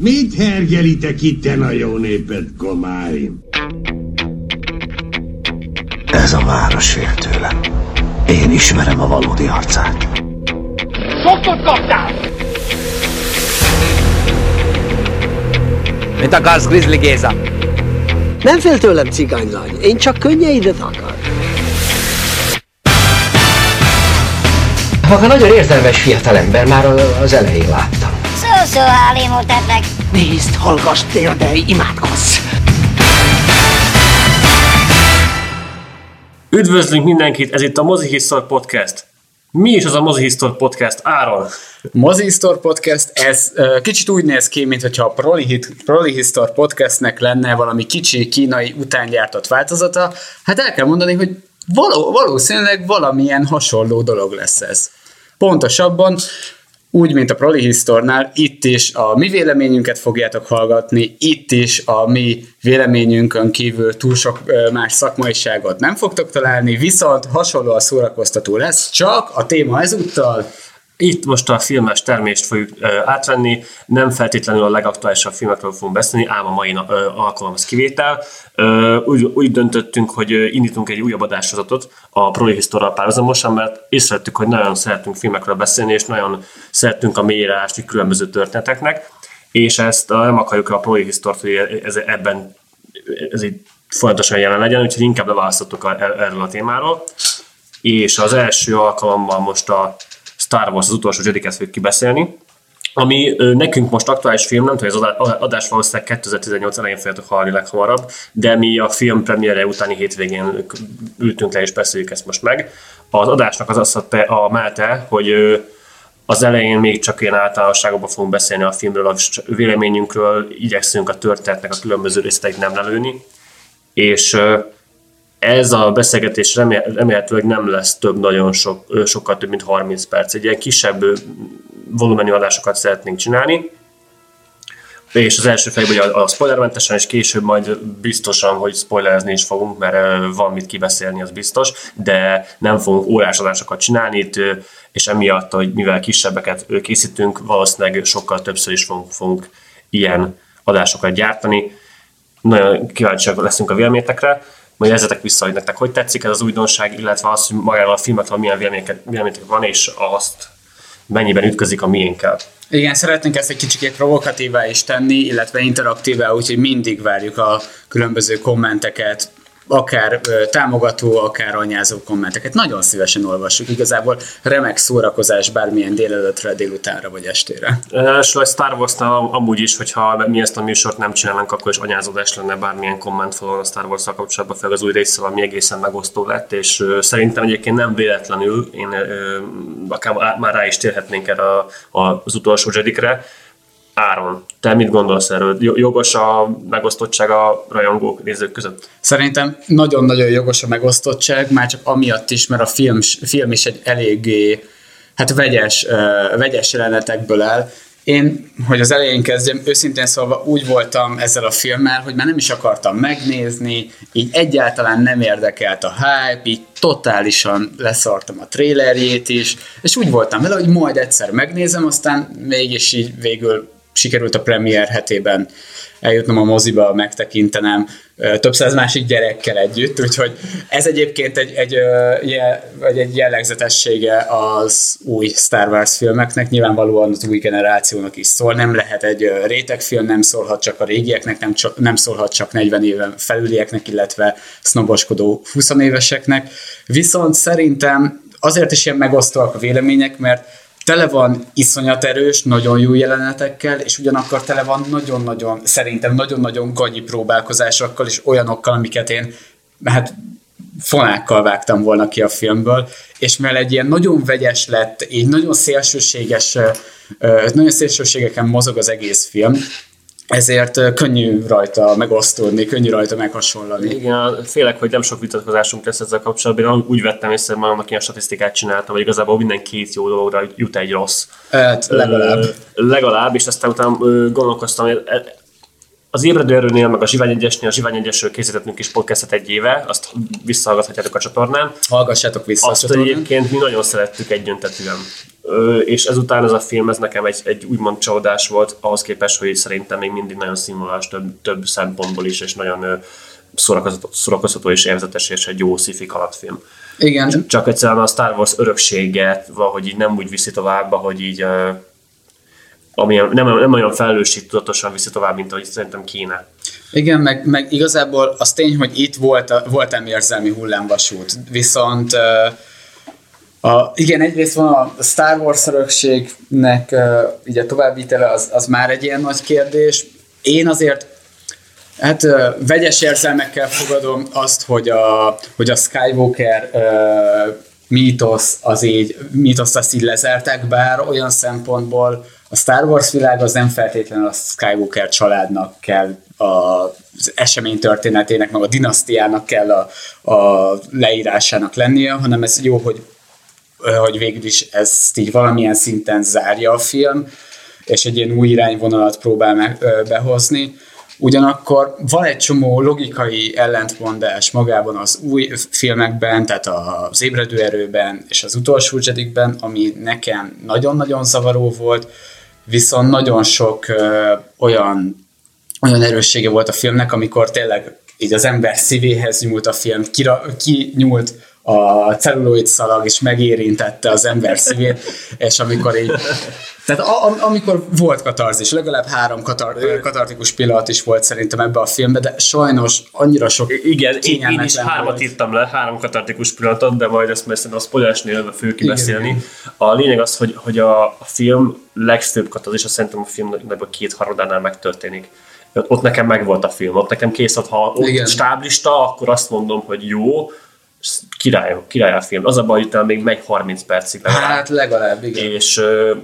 Mit hergelitek itten a jó népet, komáim? Ez a város fél tőlem. Én ismerem a valódi arcát. Sokot kaptál! Mit akarsz, Grizzly Géza? Nem fél tőlem, cigánylány. Én csak könnyeidet akar. Maga nagyon érzelmes fiatalember, már az elején láttam. Szó-szó, Hálimotepnek. Nézd, hallgass, térdelj, imádkozz! Üdvözlünk mindenkit, ez itt a Mozi History Podcast. Mi is az a Mozi History Podcast? Áron? Mozi History Podcast, ez uh, kicsit úgy néz ki, mintha a Proli, Proli History Podcastnek lenne valami kicsi kínai utángyártott változata. Hát el kell mondani, hogy való, valószínűleg valamilyen hasonló dolog lesz ez. Pontosabban úgy, mint a Proli Histornál, itt is a mi véleményünket fogjátok hallgatni, itt is a mi véleményünkön kívül túl sok más szakmaiságot nem fogtok találni, viszont hasonlóan szórakoztató lesz, csak a téma ezúttal itt most a filmes termést fogjuk ö, átvenni, nem feltétlenül a legaktuálisabb filmekről fogunk beszélni, ám a mai ö, alkalom az kivétel. Ö, úgy, úgy döntöttünk, hogy indítunk egy újabb adásozatot a Prohisztorral párhuzamosan, mert észrevettük, hogy nagyon szeretünk filmekről beszélni, és nagyon szeretünk a mélyre ásni különböző történeteknek, és ezt nem akarjuk a Prohisztort, hogy ez, ebben ez így folyamatosan jelen legyen, úgyhogy inkább leválasztottuk erről a témáról. És az első alkalommal most a Star Wars az utolsó Jedi-ket fogjuk kibeszélni, ami nekünk most aktuális film, nem tudom, hogy az adás valószínűleg 2018 elején fogjátok hallani leghamarabb, de mi a film premierje utáni hétvégén ültünk le és beszéljük ezt most meg. Az adásnak az az a, melte, hogy az elején még csak ilyen általánosságokban fogunk beszélni a filmről, a véleményünkről, igyekszünk a történetnek a különböző részleteit nem lelőni, és ez a beszélgetés remélhetőleg nem lesz több, nagyon sok, sokkal több, mint 30 perc. Egy ilyen kisebb volumenű adásokat szeretnénk csinálni, és az első fejben a, a spoilermentesen, és később majd biztosan, hogy spoilerezni is fogunk, mert van mit kibeszélni, az biztos, de nem fogunk órás adásokat csinálni itt, és emiatt, hogy mivel kisebbeket készítünk, valószínűleg sokkal többször is fogunk, fogunk ilyen adásokat gyártani. Nagyon kíváncsiak leszünk a véleményetekre majd ezzetek vissza, hogy nektek hogy tetszik ez az újdonság, illetve az, hogy magával a filmekről milyen vélemények van, és azt mennyiben ütközik a miénkkel. Igen, szeretnénk ezt egy kicsit provokatívá is tenni, illetve interaktívá, úgyhogy mindig várjuk a különböző kommenteket, akár támogató, akár anyázó kommenteket. Nagyon szívesen olvassuk. Igazából remek szórakozás bármilyen délelőtre, délutánra vagy estére. És a Star wars amúgy is, hogyha mi ezt a műsort nem csinálnánk, akkor is anyázódás lenne bármilyen komment falon a Star wars kapcsolatban, fel az új részsel, ami egészen megosztó lett, és szerintem egyébként nem véletlenül, én akár már rá is térhetnénk erre az utolsó Jedikre, Áron, te mit gondolsz erről? Jogos a megosztottság a rajongók nézők között? Szerintem nagyon-nagyon jogos a megosztottság, már csak amiatt is, mert a film, film is egy eléggé hát vegyes, vegyes jelenetekből áll. Én, hogy az elején kezdjem, őszintén szólva úgy voltam ezzel a filmmel, hogy már nem is akartam megnézni, így egyáltalán nem érdekelt a hype, így totálisan leszartam a trailerjét is, és úgy voltam vele, hogy majd egyszer megnézem, aztán mégis így végül sikerült a premier hetében eljutnom a moziba, megtekintenem több száz másik gyerekkel együtt, úgyhogy ez egyébként egy, egy, egy, egy jellegzetessége az új Star Wars filmeknek, nyilvánvalóan az új generációnak is szól, nem lehet egy rétegfilm, nem szólhat csak a régieknek, nem, csak, nem szólhat csak 40 éven felülieknek, illetve sznoboskodó 20 éveseknek, viszont szerintem azért is ilyen megosztóak a vélemények, mert tele van iszonyat erős, nagyon jó jelenetekkel, és ugyanakkor tele van nagyon-nagyon, szerintem nagyon-nagyon gagyi próbálkozásokkal, és olyanokkal, amiket én hát fonákkal vágtam volna ki a filmből, és mivel egy ilyen nagyon vegyes lett, így nagyon szélsőséges, nagyon szélsőségeken mozog az egész film, ezért könnyű rajta megosztódni, könnyű rajta meghasonlani. Igen, félek, hogy nem sok vitatkozásunk lesz ezzel kapcsolatban. Én úgy vettem észre, hogy magamnak ilyen statisztikát csináltam, hogy igazából minden két jó dologra jut egy rossz. Hát, legalább. Ö, legalább, és aztán utána gondolkoztam, hogy e- az ébredő erőnél, meg a Zsivány egyesnél, a Zsivány egyesről készítettünk is podcastet egy éve, azt visszahallgathatjátok a csatornán. Hallgassátok vissza Azt a csatornán. egyébként mi nagyon szerettük egyöntetűen. És ezután ez a film, ez nekem egy, egy úgymond csodás volt, ahhoz képest, hogy szerintem még mindig nagyon színvonalas több, több szempontból is, és nagyon szórakoztató, szórakoztató és élvezetes, és egy jó sci-fi kalandfilm. Igen, Csak egyszerűen a Star Wars örökséget, valahogy így nem úgy viszi tovább, hogy így ö, amilyen, nem, nem olyan felelősségtudatosan viszi tovább, mint ahogy szerintem kéne. Igen, meg, meg igazából az tény, hogy itt volt, a, volt ám érzelmi hullámvasút, viszont a, igen, egyrészt van a Star Wars örökségnek így a továbbvitele, az, az már egy ilyen nagy kérdés. Én azért Hát vegyes érzelmekkel fogadom azt, hogy a, hogy a Skywalker uh, mítosz az így, mítoszt azt így lezertek, bár olyan szempontból a Star Wars világ az nem feltétlenül a Skywalker családnak kell az esemény történetének, meg a dinasztiának kell a, a leírásának lennie, hanem ez jó, hogy, hogy végül is ezt így valamilyen szinten zárja a film, és egy ilyen új irányvonalat próbál meg, behozni. Ugyanakkor van egy csomó logikai ellentmondás magában az új filmekben, tehát az ébredő erőben és az utolsó Jedikben, ami nekem nagyon-nagyon zavaró volt, viszont nagyon sok ö, olyan, olyan erőssége volt a filmnek, amikor tényleg így az ember szívéhez nyúlt a film, kira, ki nyúlt a celluloid szalag, és megérintette az ember szívét, és amikor így, tehát a, a, amikor volt katarzis, legalább három katar, katartikus pillanat is volt szerintem ebbe a filmbe, de sajnos annyira sok Igen, én, én is hármat volt. írtam le, három katartikus pillanatot, de majd ezt mert szerintem a spoilersnél fő kibeszélni. Igen. A lényeg az, hogy, hogy a, a film legfőbb katarzisa szerintem a filmnek a két harmadánál megtörténik. Ott nekem megvolt a film, ott nekem kész, ott, ha ott stáblista, akkor azt mondom, hogy jó, király, király a film. Az a baj, hogy még megy 30 percig legalább. Hát legalább, igen. És ö,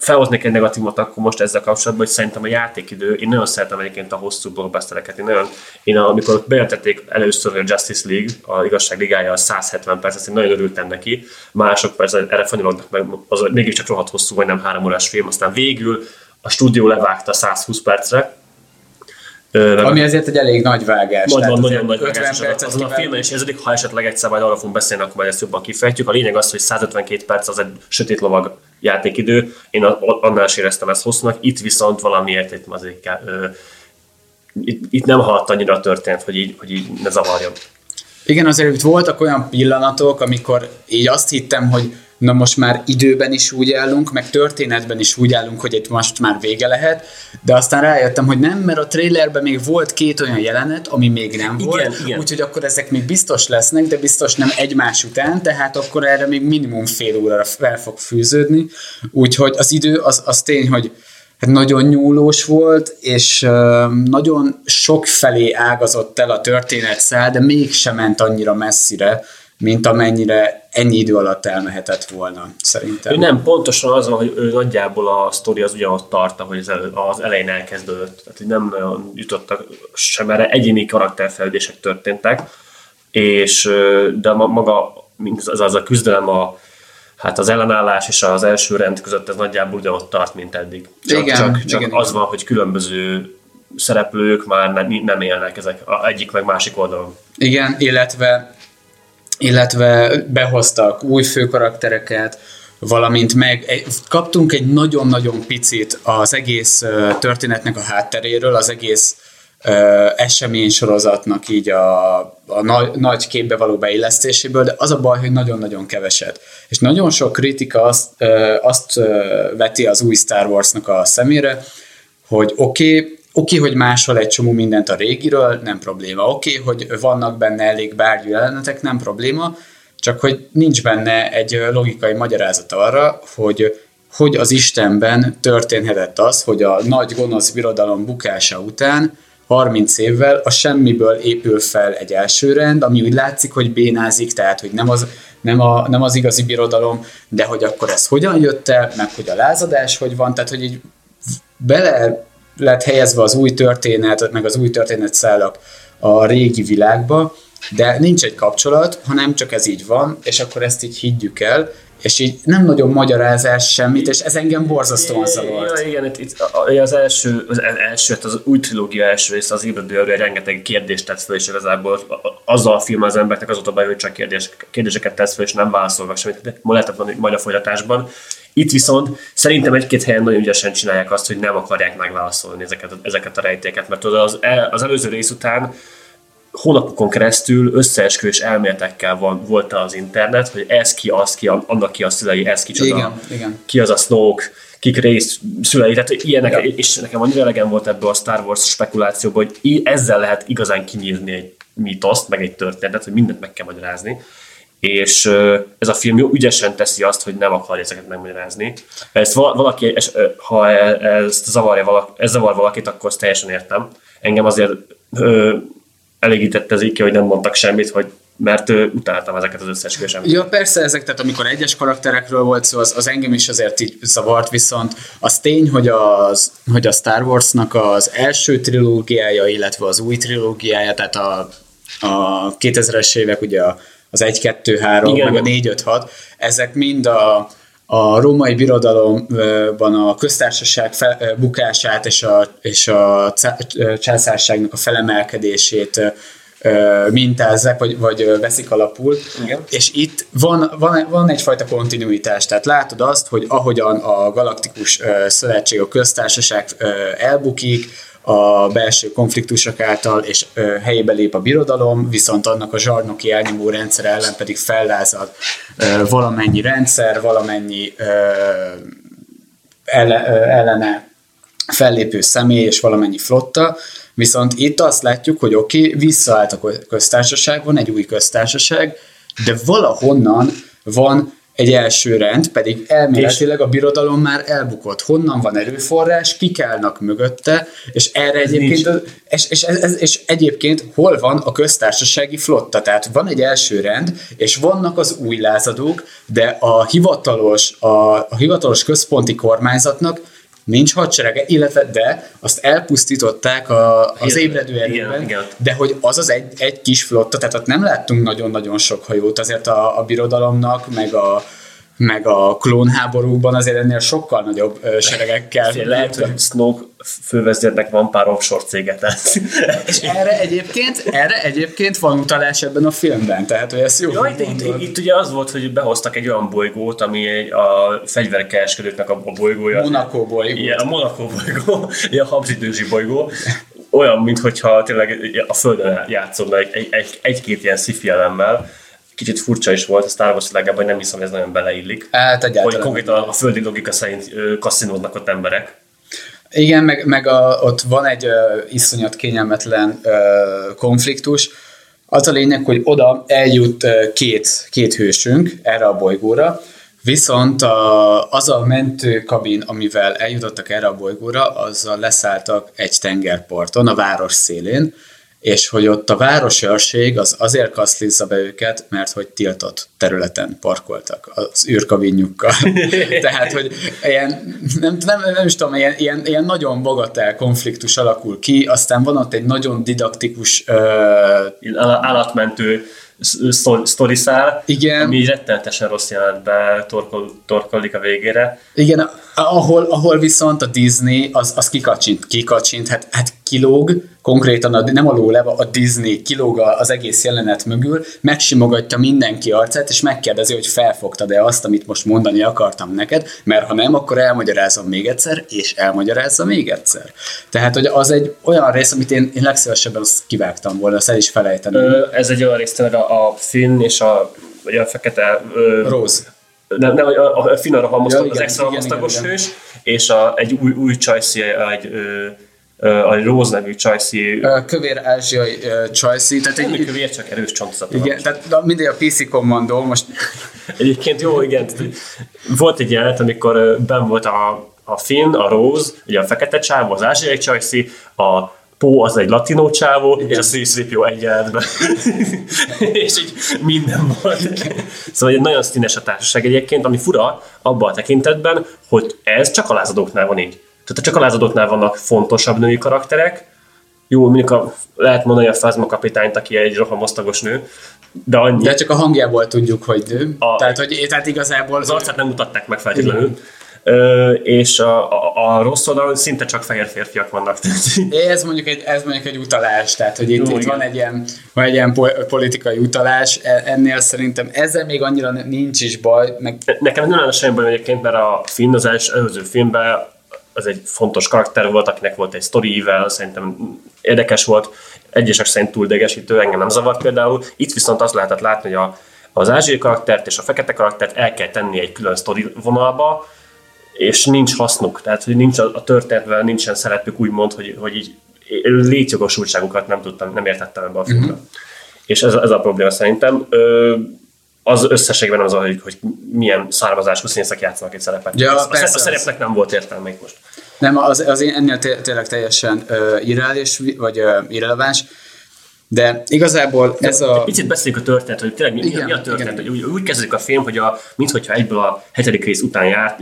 felhoznék egy negatívot akkor most ezzel kapcsolatban, hogy szerintem a játékidő, én nagyon szeretem egyébként a hosszú blockbustereket, én nagyon, én amikor bejelentették először a Justice League, a igazság ligája a 170 perc, én nagyon örültem neki, mások persze erre fanyolognak meg, az mégiscsak rohadt hosszú, vagy nem három órás film, aztán végül a stúdió levágta 120 percre, Ö, Ami azért egy elég nagy vágás. nagyon, tehát nagyon nagy 50 vágás. percet Azon a filmen is érződik, ha esetleg egyszer majd arra fogunk beszélni, akkor majd ezt jobban kifejtjük. A lényeg az, hogy 152 perc az egy sötét lovag játékidő. Én annál is éreztem ezt hosszúnak, itt viszont valamiért itt azért itt, itt, nem haladt annyira a történet, hogy így, hogy így ne zavarjon. Igen, azért itt voltak olyan pillanatok, amikor így azt hittem, hogy na most már időben is úgy állunk, meg történetben is úgy állunk, hogy itt most már vége lehet, de aztán rájöttem, hogy nem, mert a trailerben még volt két olyan jelenet, ami még nem Igen, volt, úgyhogy akkor ezek még biztos lesznek, de biztos nem egymás után, tehát akkor erre még minimum fél órára fel fog fűződni, úgyhogy az idő az, az tény, hogy hát nagyon nyúlós volt, és nagyon sok felé ágazott el a történetszál, de mégsem ment annyira messzire, mint amennyire ennyi idő alatt elmehetett volna, szerintem. Ő nem, pontosan az van, hogy ő nagyjából a sztori az ugyanott tart, ahogy az, elő, az elején elkezdődött. Tehát hogy nem nagyon jutottak sem erre, egyéni karakterfejlődések történtek, és de ma- maga az, az a küzdelem a, hát az ellenállás és az első rend között ez nagyjából ugyanott tart, mint eddig. Csak, Igen, csak, csak igen, az van, hogy különböző szereplők már nem, nem élnek ezek a egyik meg másik oldalon. Igen, illetve, illetve behoztak új főkaraktereket, valamint meg kaptunk egy nagyon-nagyon picit az egész történetnek a hátteréről, az egész esemény sorozatnak így a, a nagy, nagy képbe való beillesztéséből, de az a baj, hogy nagyon-nagyon keveset. És nagyon sok kritika azt, azt veti az új Star Warsnak a szemére, hogy oké, okay, oké, okay, hogy máshol egy csomó mindent a régiről, nem probléma. Oké, okay, hogy vannak benne elég bárgyú jelenetek, nem probléma, csak hogy nincs benne egy logikai magyarázat arra, hogy hogy az Istenben történhetett az, hogy a nagy gonosz birodalom bukása után 30 évvel a semmiből épül fel egy elsőrend, ami úgy látszik, hogy bénázik, tehát hogy nem az, nem, a, nem az igazi birodalom, de hogy akkor ez hogyan jött el, meg hogy a lázadás hogy van, tehát hogy így bele lett helyezve az új történet, meg az új történetszálak a régi világba, de nincs egy kapcsolat, hanem csak ez így van, és akkor ezt így higgyük el, és így nem nagyon magyarázás semmit, és ez engem borzasztóan zavart. Ja, igen, itt, itt az első, az első, hát az új trilógia első része, az ébredő rengeteg kérdést tett fel, és igazából azzal a film az embereknek azóta bejön, hogy csak kérdés, kérdéseket tesz fel, és nem válaszol semmit. De ma lehetett majd a folytatásban. Itt viszont szerintem egy-két helyen nagyon ügyesen csinálják azt, hogy nem akarják megválaszolni ezeket, ezeket a rejtéket, mert az, az előző rész után hónapokon keresztül összeesküvés elméletekkel van, volt az internet, hogy ez ki, az ki, annak ki a szülei, ez ki csoda, Igen, igen. ki az a Snoke, kik rész szülei, tehát ilyenek, ja. és nekem annyira elegem volt ebből a Star Wars spekulációból, hogy ezzel lehet igazán kinyírni egy mitoszt, meg egy történetet, hogy mindent meg kell magyarázni és ez a film jó ügyesen teszi azt, hogy nem akarja ezeket megmagyarázni. Ezt valaki, ha ezt zavarja valaki, ez zavar valakit, akkor ezt teljesen értem. Engem azért elégítette az ki, hogy nem mondtak semmit, hogy mert ö, utáltam ezeket az összes. Ja, persze, ezek, tehát amikor egyes karakterekről volt szó, az, az engem is azért így zavart, viszont az tény, hogy, az, hogy a Star Warsnak az első trilógiája, illetve az új trilógiája, tehát a, a 2000-es évek, ugye az 1, 2, 3, Igen. meg a 4, 5, 6, ezek mind a, a római birodalomban a köztársaság fel, bukását és a, és a császárságnak a felemelkedését mintázzák, vagy, vagy veszik alapul. Igen. És itt van, van, van egyfajta kontinuitás, tehát látod azt, hogy ahogyan a galaktikus szövetség, a köztársaság elbukik, a belső konfliktusok által, és ö, helyébe lép a birodalom, viszont annak a zsarnoki elnyomó rendszer ellen pedig fellázad ö, valamennyi rendszer, valamennyi ö, ele, ö, ellene fellépő személy és valamennyi flotta, viszont itt azt látjuk, hogy oké, okay, visszaállt a köztársaságban, egy új köztársaság, de valahonnan van egy első rend, pedig elméletileg a birodalom már elbukott. Honnan van erőforrás, kik állnak mögötte, és erre egyébként, és, és, és, és egyébként hol van a köztársasági flotta? Tehát van egy első rend, és vannak az új lázadók, de a hivatalos, a, a hivatalos központi kormányzatnak nincs hadserege, illetve de azt elpusztították a, az ébredő erőben, de hogy az az egy, egy kis flotta, tehát ott nem láttunk nagyon-nagyon sok hajót, azért a, a birodalomnak, meg a, meg a klónháborúkban azért ennél sokkal nagyobb seregekkel. Lehet, hogy Snoke fővezérnek van pár offshore céget. És erre egyébként, erre egyébként van utalás ebben a filmben, tehát hogy ez jó. Ja, itt, itt, itt, ugye az volt, hogy behoztak egy olyan bolygót, ami a fegyverkereskedőknek a, a bolygója. Monaco bolygó. Igen, a Monaco bolygó, a habzsidősi bolygó. Olyan, mintha tényleg a Földön játszódna egy, egy, egy, egy-két ilyen sci elemmel kicsit furcsa is volt, a Star Wars hogy nem hiszem, hogy ez nagyon beleillik. Hát Hogy konkrétan a földi logika szerint kaszinódnak ott emberek. Igen, meg, meg a, ott van egy uh, iszonyat kényelmetlen uh, konfliktus. Az a lényeg, hogy oda eljut uh, két, két hősünk erre a bolygóra, viszont a, az a mentőkabin, amivel eljutottak erre a bolygóra, azzal leszálltak egy tengerparton, a város szélén, és hogy ott a városi őrség az azért kaszlizza be őket, mert hogy tiltott területen parkoltak az űrkavinjukkal. Tehát, hogy ilyen, nem, nem, nem is tudom, ilyen, ilyen, ilyen nagyon bagatel konfliktus alakul ki, aztán van ott egy nagyon didaktikus... Uh, állatmentő sztoriszál, Igen. ami rettenetesen rossz jelentbe torkol, torkolik a végére. Igen, ahol, ahol viszont a Disney az, az kikacsint, kikacsint, hát, hát kilóg, konkrétan a, nem a lóleva, a Disney kilóg az egész jelenet mögül, megsimogatja mindenki arcát, és megkérdezi, hogy felfogtad-e azt, amit most mondani akartam neked, mert ha nem, akkor elmagyarázom még egyszer, és elmagyarázza még egyszer. Tehát, hogy az egy olyan rész, amit én, én legszívesebben azt kivágtam volna, azt el is felejteném. Ö, ez egy olyan rész, a, a Finn és a, vagy a fekete... Ö, Rose nem, nem a, a Finn arra ja, az extra hamasztagos hős, és a, egy új, új csajszi, egy ö, a Rose nevű csajszi. Kövér ázsiai csajszi. Tehát egy, kövér, csak erős csontozat. Igen, tehát mindig a PC kommandó most. Egyébként jó, igen. Volt egy jelenet, amikor ben volt a, a Finn, a Rose, ugye a fekete csávó, az ázsiai csajszi, a Pó az egy latinó csávó, Igen. és a C-3PO egy jelenetben. és így minden volt. Szóval egy nagyon színes a társaság egyébként, ami fura abban a tekintetben, hogy ez csak a lázadóknál van így. Tehát csak a lázadóknál vannak fontosabb női karakterek, jó, mondjuk a, lehet mondani a Fazma kapitányt, aki egy rohamosztagos nő, de annyi. De csak a hangjából tudjuk, hogy nő. A- tehát, hogy, tehát igazából... Az arcát nem mutatták meg feltétlenül. Ö, és a, a, a rossz oldalon szinte csak fehér férfiak vannak. Ez mondjuk egy, ez mondjuk egy utalás, tehát hogy itt, Jó, itt van egy ilyen, van egy ilyen po- politikai utalás, E- ennél szerintem ezzel még annyira nincs is baj, meg Nekem nem lenne semmi baj egyébként, mert a Finn az első, előző filmben az egy fontos karakter volt, akinek volt egy sztorivel, szerintem érdekes volt, egyesek szerint túl idegesítő, engem nem zavart például. Itt viszont azt lehetett látni, hogy a, az ázsiai karaktert és a fekete karaktert el kell tenni egy külön sztori vonalba, és nincs hasznuk, tehát hogy nincs a, a történetben, nincsen szerepük úgymond, hogy, hogy így létjogosultságukat nem tudtam, nem értettem ebbe a filmbe. Uh-huh. És ez, ez a probléma szerintem. Ö, az összességben az, hogy, hogy milyen származású színészek játszanak egy szerepet. Ja, a, a, persze, a szerepnek nem volt értelme itt most. Nem, az, az ennél té- tényleg teljesen uh, irreális, vagy uh, irreleváns, de igazából ez a... Egy picit beszéljünk a történet, hogy tényleg mi, Igen, mi a történet. igen. Hogy úgy, úgy kezdődik a film, hogy a, minthogyha egyből a hetedik rész után jár,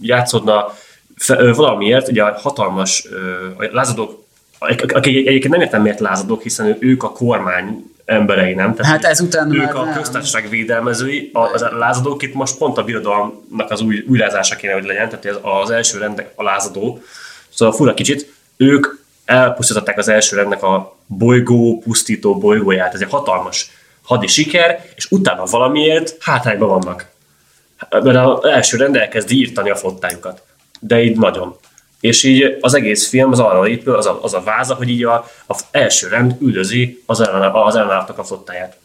játszódna fe, ö, valamiért, ugye a hatalmas ö, a lázadók, akik egyébként nem értem miért lázadók, hiszen ők a kormány emberei, nem? Tehát, Hát ezután ők már a nem. köztársaság védelmezői, az lázadók itt most pont a birodalomnak az új, újrázása kéne, hogy legyen, tehát ez az első rendek a lázadó. Szóval fura kicsit, ők elpusztították az első rendnek a bolygó pusztító bolygóját, ez egy hatalmas hadi siker, és utána valamiért hátrányban vannak. Mert az első rend elkezd írtani a flottájukat. De így nagyon. És így az egész film az arra épül, az a, az a váza, hogy így a, az első rend üldözi az, ellen, az ellenállatnak a flottáját.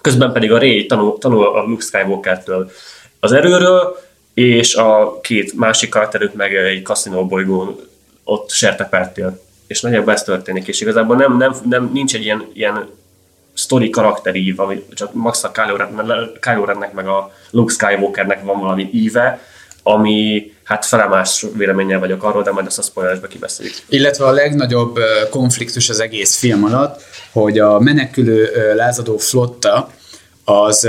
Közben pedig a Ray tanul, tanul a Luke Skywalker-től az erőről, és a két másik karakterük meg egy kaszinó bolygón ott sertepertél. És nagyjából ez történik, és igazából nem, nem, nem nincs egy ilyen, ilyen sztori karakterív, ami csak max a Kylo, Ren- Kylo Rennek meg a Luke Skywalkernek van valami íve, ami hát felemás véleménnyel vagyok arról, de majd ezt a spoileresbe kibeszéljük. Illetve a legnagyobb konfliktus az egész film alatt, hogy a menekülő lázadó flotta az,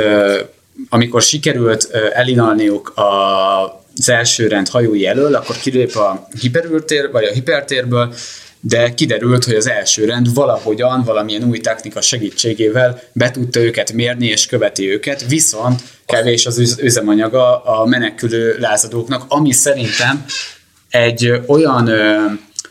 amikor sikerült elinalniuk az első rend hajói elől, akkor kilép a hiperültér, vagy a hipertérből, de kiderült, hogy az első rend valahogyan, valamilyen új technika segítségével be tudta őket mérni és követi őket, viszont kevés az üz- üzemanyaga a menekülő lázadóknak, ami szerintem egy olyan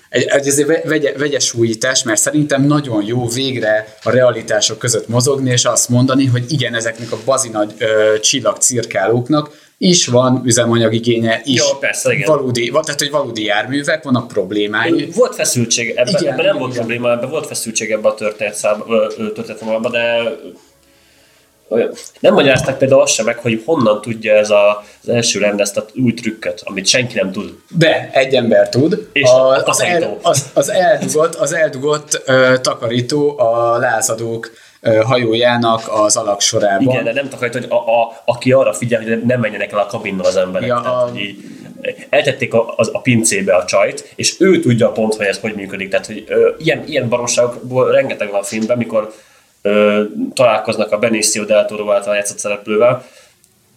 egy, egy azért vegye, vegyes újítás, mert szerintem nagyon jó végre a realitások között mozogni, és azt mondani, hogy igen, ezeknek a bazinagy csillagcirkálóknak is van üzemanyagigénye, is Jó, persze, igen. valódi, va- tehát hogy valódi járművek, vannak problémái. Volt feszültség, ebben, Igen, ebben nem igen, volt probléma, ebben volt feszültség ebben a történetvonalban, de olyan- nem magyarázták például azt sem meg, hogy honnan tudja ez a, az első rend ezt a új trükköt, amit senki nem tud. De egy ember tud. És a, a az, el, az, az eldugott, az eldugott ö, takarító a lázadók ö, hajójának az alaksorában. Igen, de nem takarít, hogy a, a, aki arra figyel, hogy nem menjenek el a kabinnal az emberek. Ja, Tehát, a- hogy így, eltették a, az, a pincébe a csajt, és ő tudja pont, hogy ez hogy működik. Tehát, hogy ö, ilyen, ilyen baromságokból rengeteg van a filmben, mikor találkoznak a Benicio del Toro által játszott szereplővel,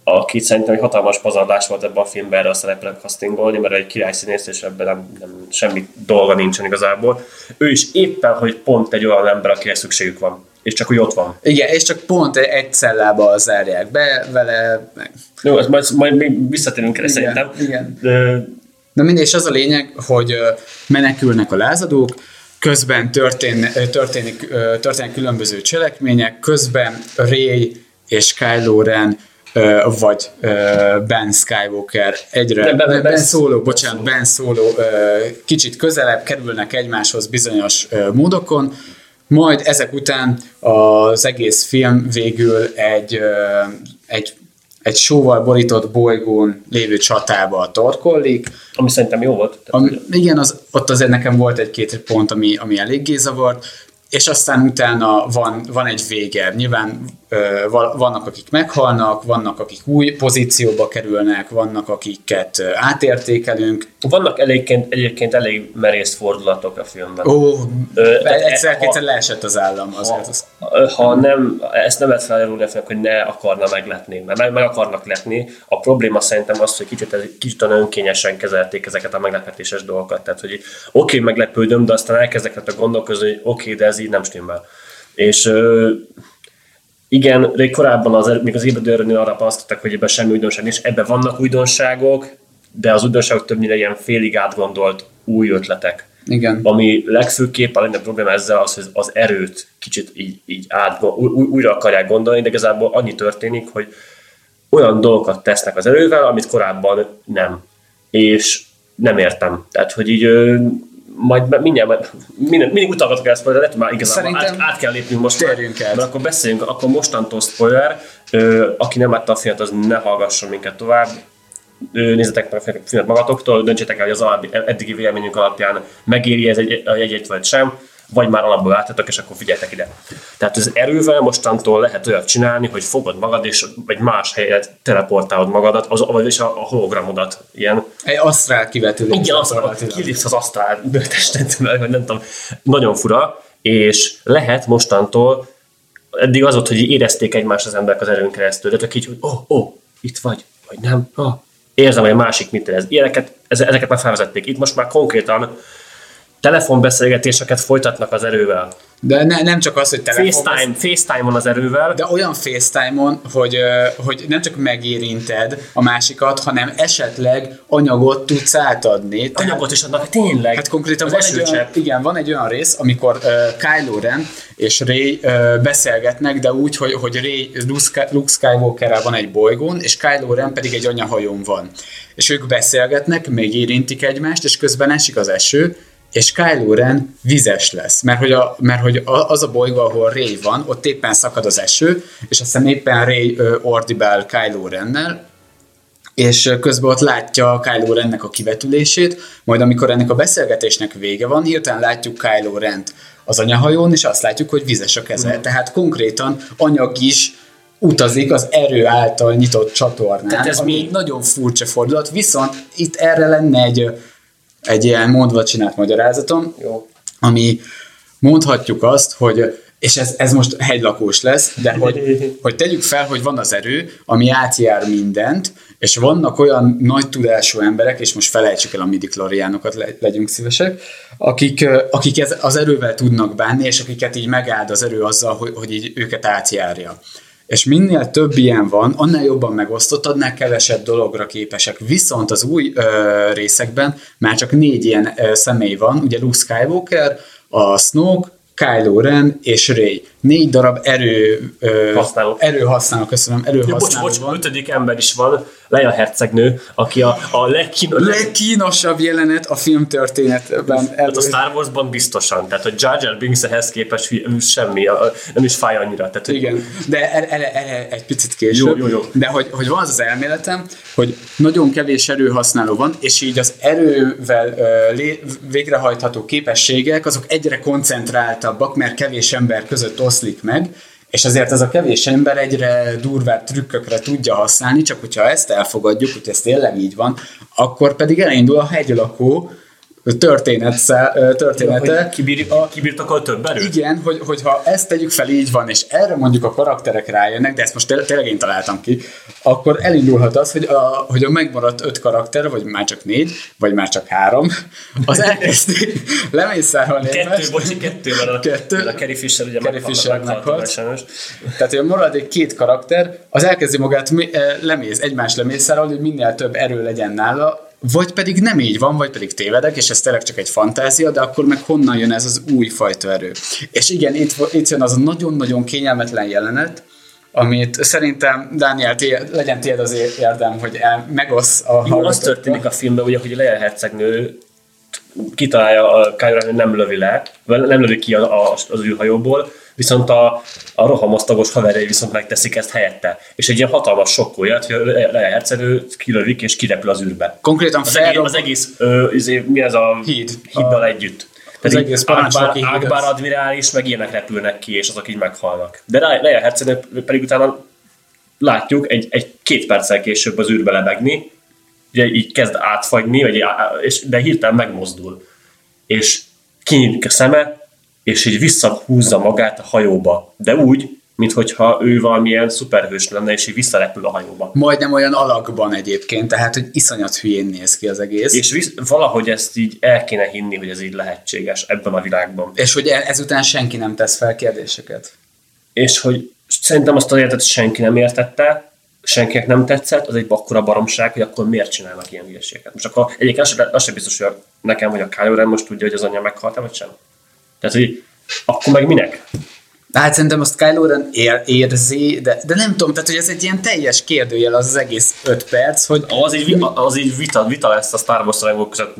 aki szerintem egy hatalmas pazarlás volt ebben a filmben erre a szerepre castingolni, mert egy királyszínész, és ebben nem, nem, semmi dolga nincsen igazából. Ő is éppen, hogy pont egy olyan ember, akire szükségük van. És csak úgy ott van. Igen, és csak pont egy cellába zárják be vele. meg- Jó, ez majd, majd még visszatérünk erre Igen, szerintem. igen. De, Na mindegy, és az a lényeg, hogy menekülnek a lázadók, közben történ, történik, ö, történnek különböző cselekmények, közben Ray és Kylo Ren vagy Ben Skywalker. Egyre, Nem, Ben- ben, Ben Solo, bocsánat, Ben Solo kicsit közelebb kerülnek egymáshoz bizonyos módokon, majd ezek után az egész film végül egy, egy, egy sóval borított bolygón lévő csatába torkollik, ami szerintem jó volt. Ami, igen, az, ott azért nekem volt egy-két pont, ami, ami eléggé zavart, és aztán utána van, van egy vége. Nyilván vannak, akik meghalnak, vannak, akik új pozícióba kerülnek, vannak, akiket átértékelünk. Vannak egyébként, egyébként elég merész fordulatok a filmben. Ó, egyszer-kétszer ha- leesett az állam. Azért az. ha nem, ezt nem lehet a filmnek, hogy ne akarna megletni, mert meg, meg akarnak letni. A probléma szerintem az, hogy kicsit, kicsit önkényesen kezelték ezeket a meglepetéses dolgokat. Tehát, hogy oké, okay, meglepődöm, de aztán elkezdek rajta gondolkozni, hogy oké, okay, de ez így nem stimmel. És igen, de korábban az, még az ébredőrnél arra panasztottak, hogy ebben semmi újdonság nincs. Ebben vannak újdonságok, de az újdonságok többnyire ilyen félig átgondolt új ötletek. Igen. Ami legfőképp a legnagyobb probléma ezzel az, hogy az erőt kicsit így, így át, új, újra akarják gondolni, de igazából annyi történik, hogy olyan dolgokat tesznek az erővel, amit korábban nem. És nem értem. Tehát, hogy így majd mindjárt, minden, mindig utalgatok el spoiler, lehet, már igazából át, át, kell lépnünk most. Térjünk el. Mert akkor beszéljünk, akkor mostantól spoiler, ö, aki nem látta a filmet, az ne hallgasson minket tovább, ö, nézzetek meg a filmet magatoktól, döntsétek el, hogy az alábbi, eddigi véleményünk alapján megéri ez egy, egy, egy vagy sem, vagy már alapból láthatok, és akkor figyeltek ide. Tehát az erővel mostantól lehet olyat csinálni, hogy fogod magad, és egy más helyet teleportálod magadat, az, vagyis a, a hologramodat. Ilyen. Egy asztrál kivetülés. Igen, asztrál, kilépsz az asztrál testetben, vagy nem tudom. Nagyon fura, és lehet mostantól, eddig az volt, hogy érezték egymást az emberek az erőn keresztül, de tök így, hogy ó, oh, oh, itt vagy, vagy nem, oh. érzem, hogy a másik mit érez. Ilyeneket, ezeket már felvezették. Itt most már konkrétan telefonbeszélgetéseket folytatnak az erővel. De ne, nem csak az, hogy telefon... FaceTime, FaceTime-on az erővel. De olyan FaceTime-on, hogy, hogy nem csak megérinted a másikat, hanem esetleg anyagot tudsz átadni. Tehát, anyagot is adnak, tényleg. Hát konkrétan van egy, olyan, igen, van egy olyan rész, amikor uh, Kylo Ren és Ray uh, beszélgetnek, de úgy, hogy, hogy Ray Luke skywalker van egy bolygón, és Kylo Ren pedig egy anyahajón van. És ők beszélgetnek, megérintik egymást, és közben esik az eső, és Kylo Ren vizes lesz, mert hogy, a, mert hogy az a bolygó, ahol Ray van, ott éppen szakad az eső, és aztán éppen Ray ö, ordibál Kylo Rennel, és közben ott látja Kylo Rennek a kivetülését, majd amikor ennek a beszélgetésnek vége van, hirtelen látjuk Kylo Rent az anyahajón, és azt látjuk, hogy vizes a keze. Mm. Tehát konkrétan anyag is utazik az erő által nyitott csatornán, Tehát ez ami mi... nagyon furcsa fordulat, viszont itt erre lenne egy egy ilyen mondva csinált magyarázatom, Jó. ami mondhatjuk azt, hogy és ez, ez most hegylakós lesz, de hogy, hogy tegyük fel, hogy van az erő, ami átjár mindent, és vannak olyan nagy tudású emberek, és most felejtsük el a midikloriánokat, le, legyünk szívesek, akik, akik ez, az erővel tudnak bánni, és akiket így megáld az erő azzal, hogy, hogy így őket átjárja és minél több ilyen van, annál jobban megosztott, annál kevesebb dologra képesek. Viszont az új ö, részekben már csak négy ilyen ö, személy van, ugye Luke Skywalker, a Snoke, Kylo Ren és Ray négy darab erő, ö, használó. erő használó, köszönöm, erő ja, bocs, bocs, ötödik ember is van, Leia hercegnő, aki a, a legkínos... legkínosabb jelenet a film történetben. Hát a Star Warsban biztosan, tehát a Jar Jar Binks ehhez képest semmi, nem is fáj annyira. Tehát, Igen, de erre, erre, erre egy picit később. Jó, jó, jó. De hogy, hogy van az az elméletem, hogy nagyon kevés erőhasználó van, és így az erővel lé, végrehajtható képességek, azok egyre koncentráltabbak, mert kevés ember között oszlik meg, és ezért ez a kevés ember egyre durvább trükkökre tudja használni, csak hogyha ezt elfogadjuk, hogy ez tényleg így van, akkor pedig elindul a hegylakó történet, története. Ja, kibír, a, kibírtak több erőt? Igen, hogy, hogyha ezt tegyük fel, így van, és erre mondjuk a karakterek rájönnek, de ezt most tényleg én találtam ki, akkor elindulhat az, hogy a, hogy a megmaradt öt karakter, vagy már csak négy, vagy már csak három, az elkezdi lemészárolni. Kettő, bocsi, kettő van a, kettő, a Carrie Fisher, ugye Carrie Fisher meghalt. Tehát, hogy a maradék két karakter, az elkezdi magát lemész, egymást lemészárolni, hogy minél több erő legyen nála, vagy pedig nem így van, vagy pedig tévedek, és ez tényleg csak egy fantázia, de akkor meg honnan jön ez az új fajta erő. És igen, itt, itt jön az a nagyon-nagyon kényelmetlen jelenet, amit szerintem, Dániel, tiéd, legyen tiéd az érdem, hogy el, megosz a Jó, az történik a filmben, ugye, hogy Leia hercegnő kitalálja a Kylo hogy nem lövi le, nem lövi ki az, az űrhajóból, viszont a, a rohamosztagos haverjai viszont megteszik ezt helyette. És egy ilyen hatalmas sokkol jött, hogy Leia hercegnő kilövik és kirepül az űrbe. Konkrétan az, egész, az egész, ö, izé, mi ez a híd, híddal a... együtt. Tehát az egész Ágbár, Ágbár admirális, meg ilyenek repülnek ki, és azok így meghalnak. De Leia hercegnő pedig utána látjuk egy, egy két perccel később az űrbe lebegni, ugye így kezd átfagyni, vagy, és, de hirtelen megmozdul. És kinyílik a szeme, és így visszahúzza magát a hajóba. De úgy, mintha ő valamilyen szuperhős lenne, és így visszarepül a hajóba. Majdnem olyan alakban egyébként, tehát, hogy iszonyat hülyén néz ki az egész. És visz, valahogy ezt így el kéne hinni, hogy ez így lehetséges ebben a világban. És hogy e- ezután senki nem tesz fel kérdéseket. És hogy Szerintem azt a életet senki nem értette, senkinek nem tetszett, az egy akkora baromság, hogy akkor miért csinálnak ilyen hülyeségeket. Most akkor egyébként az sem, biztos, hogy nekem, hogy a Kylo Ren most tudja, hogy az anyja meghalt vagy sem. Tehát, hogy akkor meg minek? Hát szerintem azt Kylo Ren ér, érzi, de, de nem tudom, tehát hogy ez egy ilyen teljes kérdőjel az, az egész 5 perc, hogy Az így, az így vita, vita lesz a Star Wars rajongók között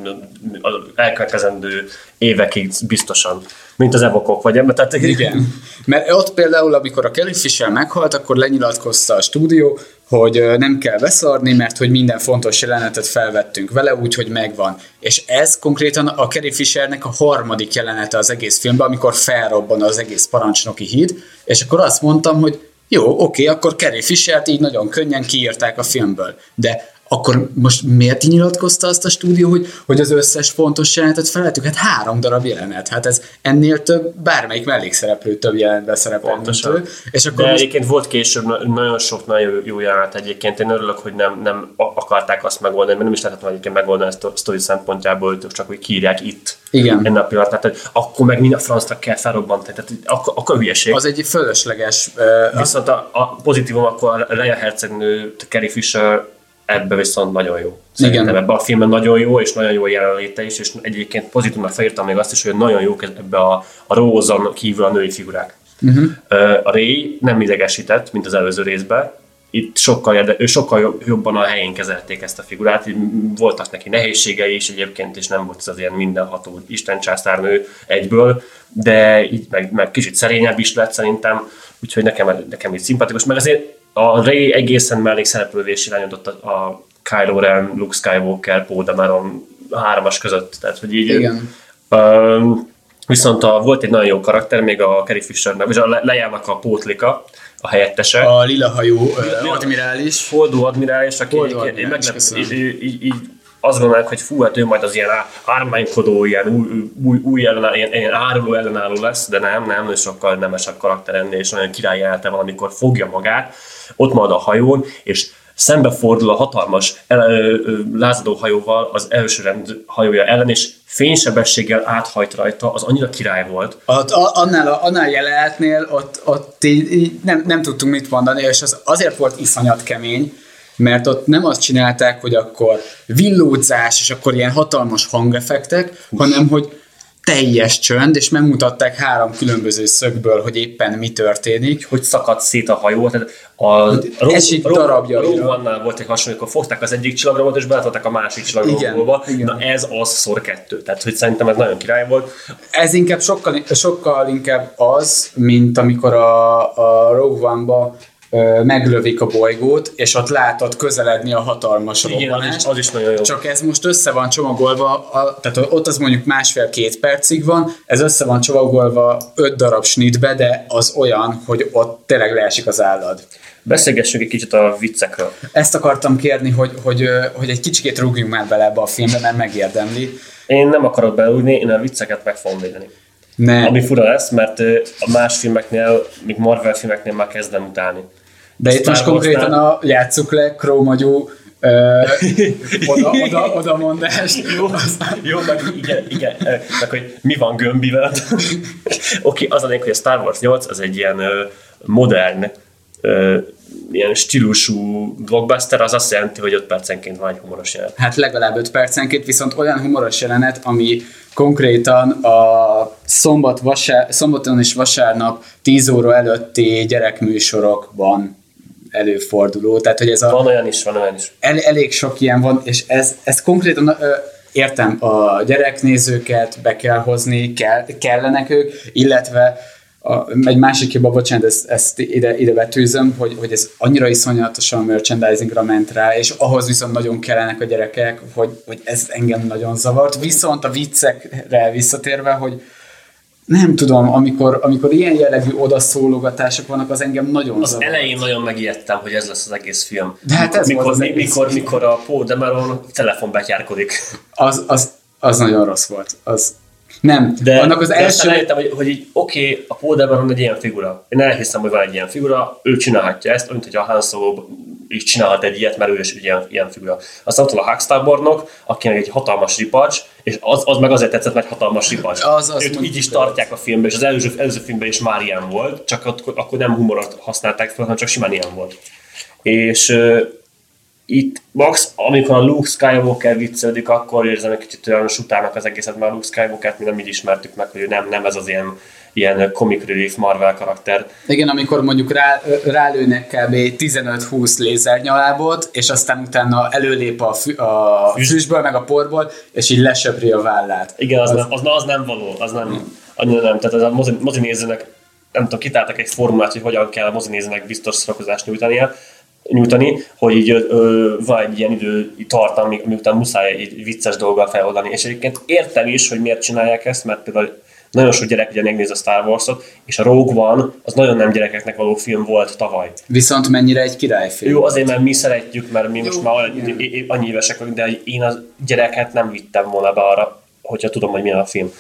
elkövetkezendő évekig biztosan, mint az evokok, vagy ebben. Tehát Igen. Mert ott például, amikor a Kelly Fisher meghalt, akkor lenyilatkozta a stúdió, hogy nem kell beszarni, mert hogy minden fontos jelenetet felvettünk vele, úgyhogy megvan. És ez konkrétan a Kelly Fishernek a harmadik jelenete az egész filmben, amikor felrobban az egész parancsnoki híd, és akkor azt mondtam, hogy jó, oké, akkor Carrie Fishert így nagyon könnyen kiírták a filmből. De akkor most miért nyilatkozta azt a stúdió, hogy, hogy az összes fontos jelenetet felvettük? Hát három darab jelenet. Hát ez ennél több, bármelyik mellékszereplő több jelenetben szerepel, Pontosan. És akkor De most, egyébként volt később na- nagyon sok nagyon jó jelenet egyébként. Én örülök, hogy nem, nem a- akarták azt megoldani, mert nem is lehetett egyébként megoldani ezt a sztori szempontjából, csak hogy kiírják itt. Igen. Ennek a pillanatát, tehát akkor meg minden francra kell felrobbantani, tehát akkor, akkor hülyeség. az egy fölösleges, uh, Viszont a, a pozitívum akkor a Leia hercegnő, Carrie Fisher ebbe viszont nagyon jó. Szerintem Igen. ebben a filmben nagyon jó, és nagyon jó jelenléte is, és egyébként pozitívumnak felírtam még azt is, hogy nagyon jók ebbe a, a Rózon kívül a női figurák. Uh-huh. A Ray nem idegesített, mint az előző részben, itt sokkal, érde, ő sokkal jobb- jobban a helyén kezelték ezt a figurát, voltak neki nehézségei is egyébként, és nem volt ez az ilyen mindenható istencsászárnő egyből, de így meg, meg kicsit szerényebb is lett szerintem, úgyhogy nekem, nekem így szimpatikus, meg azért a Ray egészen mellékszereplővé is irányodott a, a Kylo Ren, Luke Skywalker, Poe Dameron hármas között, tehát hogy így Igen. Um, viszont a, volt egy nagyon jó karakter, még a Carrie Fishernek, vagy a Le- Lejának a pótlika, a helyettese. a lila hajú uh, admirális. Foldó admirális, aki egy admirális, így, így, így, így azt gondolják, hogy fú, hát ő majd az ilyen ármánykodó, ilyen új, új, új ellenálló, ilyen, ilyen áruló ellenálló lesz, de nem, nem, ő sokkal nemesebb karakter ennél, és olyan király jelenete van, amikor fogja magát, ott marad a hajón, és szembefordul a hatalmas el, lázadó hajóval az első rend hajója ellen, és fénysebességgel áthajt rajta, az annyira király volt. Ott, a, annál, a, annál jelenetnél ott, ott így, így nem, nem tudtunk mit mondani, és az azért volt iszonyat kemény, mert ott nem azt csinálták, hogy akkor villódzás, és akkor ilyen hatalmas hangeffektek, hanem hogy teljes csönd, és megmutatták három különböző szögből, hogy éppen mi történik. hogy szakadt szét a hajó. Tehát a Esik darabjaira. Rogue volt egy hasonló, amikor fogták az egyik csillagrobot, és beletolták a másik csillagrobotba. Na ez az szor kettő. Tehát, hogy szerintem ez nagyon király volt. Ez inkább sokkal, sokkal inkább az, mint amikor a, a Rogue One-ba meglövik a bolygót, és ott látod közeledni a hatalmas az robbanást. is, az is nagyon jó. Csak ez most össze van csomagolva, a, tehát ott az mondjuk másfél-két percig van, ez össze van csomagolva öt darab snitbe, de az olyan, hogy ott tényleg leesik az állad. Beszélgessünk egy kicsit a viccekről. Ezt akartam kérni, hogy, hogy, hogy egy kicsikét rúgjunk már bele ebbe a filmbe, mert megérdemli. Én nem akarok beújni, én a vicceket meg fogom védeni. Ne, Ami fura lesz, mert a más filmeknél, még Marvel filmeknél már kezdem utálni. De itt most konkrétan a játsszuk le, krómagyú oda, oda, oda mondást. Jó, jó meg igen, igen, meg hogy mi van gömbivel. Oké, az a lényeg, hogy a Star Wars 8 az egy ilyen modern, ilyen stílusú blockbuster, az azt jelenti, hogy 5 percenként van egy humoros jelenet. Hát legalább 5 percenként, viszont olyan humoros jelenet, ami konkrétan a szombat, vasár, szombaton és vasárnap 10 óra előtti gyerekműsorokban előforduló. Tehát, hogy ez a, Van olyan is, van olyan is. el, elég sok ilyen van, és ez, ez konkrétan ö, értem, a gyereknézőket be kell hozni, kell, kellenek ők, illetve a, egy másik hiba, bocsánat, ezt, ezt ide, ide betűzöm, hogy, hogy ez annyira iszonyatosan merchandisingra ment rá, és ahhoz viszont nagyon kellenek a gyerekek, hogy, hogy ez engem nagyon zavart. Viszont a viccekre visszatérve, hogy nem tudom, amikor, amikor ilyen jellegű odaszólogatások vannak, az engem nagyon Az zavar. elején nagyon megijedtem, hogy ez lesz az egész film. De hát ez mikor, volt az mi- egész mikor, film. mikor a Paul Dameron telefon betyárkodik. az, az, az nagyon rossz volt. Az, nem, De, annak az de első... eljöttem, hogy, hogy így, oké, okay, a Paul Dameron egy ilyen figura. Én elhiszem, hogy van egy ilyen figura, ő csinálhatja ezt, mint hogy a Han Solo is csinálhat egy ilyet, mert ő is egy ilyen, ilyen figura. Aztán ott van a Huxtabornok, akinek egy hatalmas ripacs, És az, az meg azért tetszett, mert hatalmas ripas. Az- az Őt így is tartják a filmben, és az előző, előző filmben is már ilyen volt, csak akkor, akkor nem humorot használták fel, hanem csak simán ilyen volt. És uh, itt Max, amikor a Luke Skywalker viccelődik, akkor érzem egy kicsit olyan sutának az egészet, mert a Luke Skywalker-t mi nem így ismertük meg, hogy nem, nem ez az ilyen, ilyen comic relief Marvel karakter. Igen, amikor mondjuk rá, rálőnek kb. 15-20 lézernyalábot, és aztán utána előlép a, fü, a Füst. füstből, meg a porból, és így lesöpri a vállát. Igen, az, az, nem, az, az nem való, az nem, annyira nem. Tehát ez a mozi, mozinézőnek, nem tudom, kitáltak egy formulát, hogy hogyan kell a mozinézőnek biztos szórakozást nyújtania, nyújtani, hogy így ö, van egy ilyen idő tartam, ami, ami után muszáj egy vicces dolggal feloldani. És egyébként értem is, hogy miért csinálják ezt, mert például nagyon sok gyerek ugye megnéz a Star Wars-ot, és a Rogue One az nagyon nem gyerekeknek való film volt tavaly. Viszont mennyire egy királyfilm. Jó, azért, mert mi szeretjük, mert mi most Jó, már olyan, annyi évesek vagyunk, de én a gyereket nem vittem volna be arra, hogyha tudom, hogy milyen a film.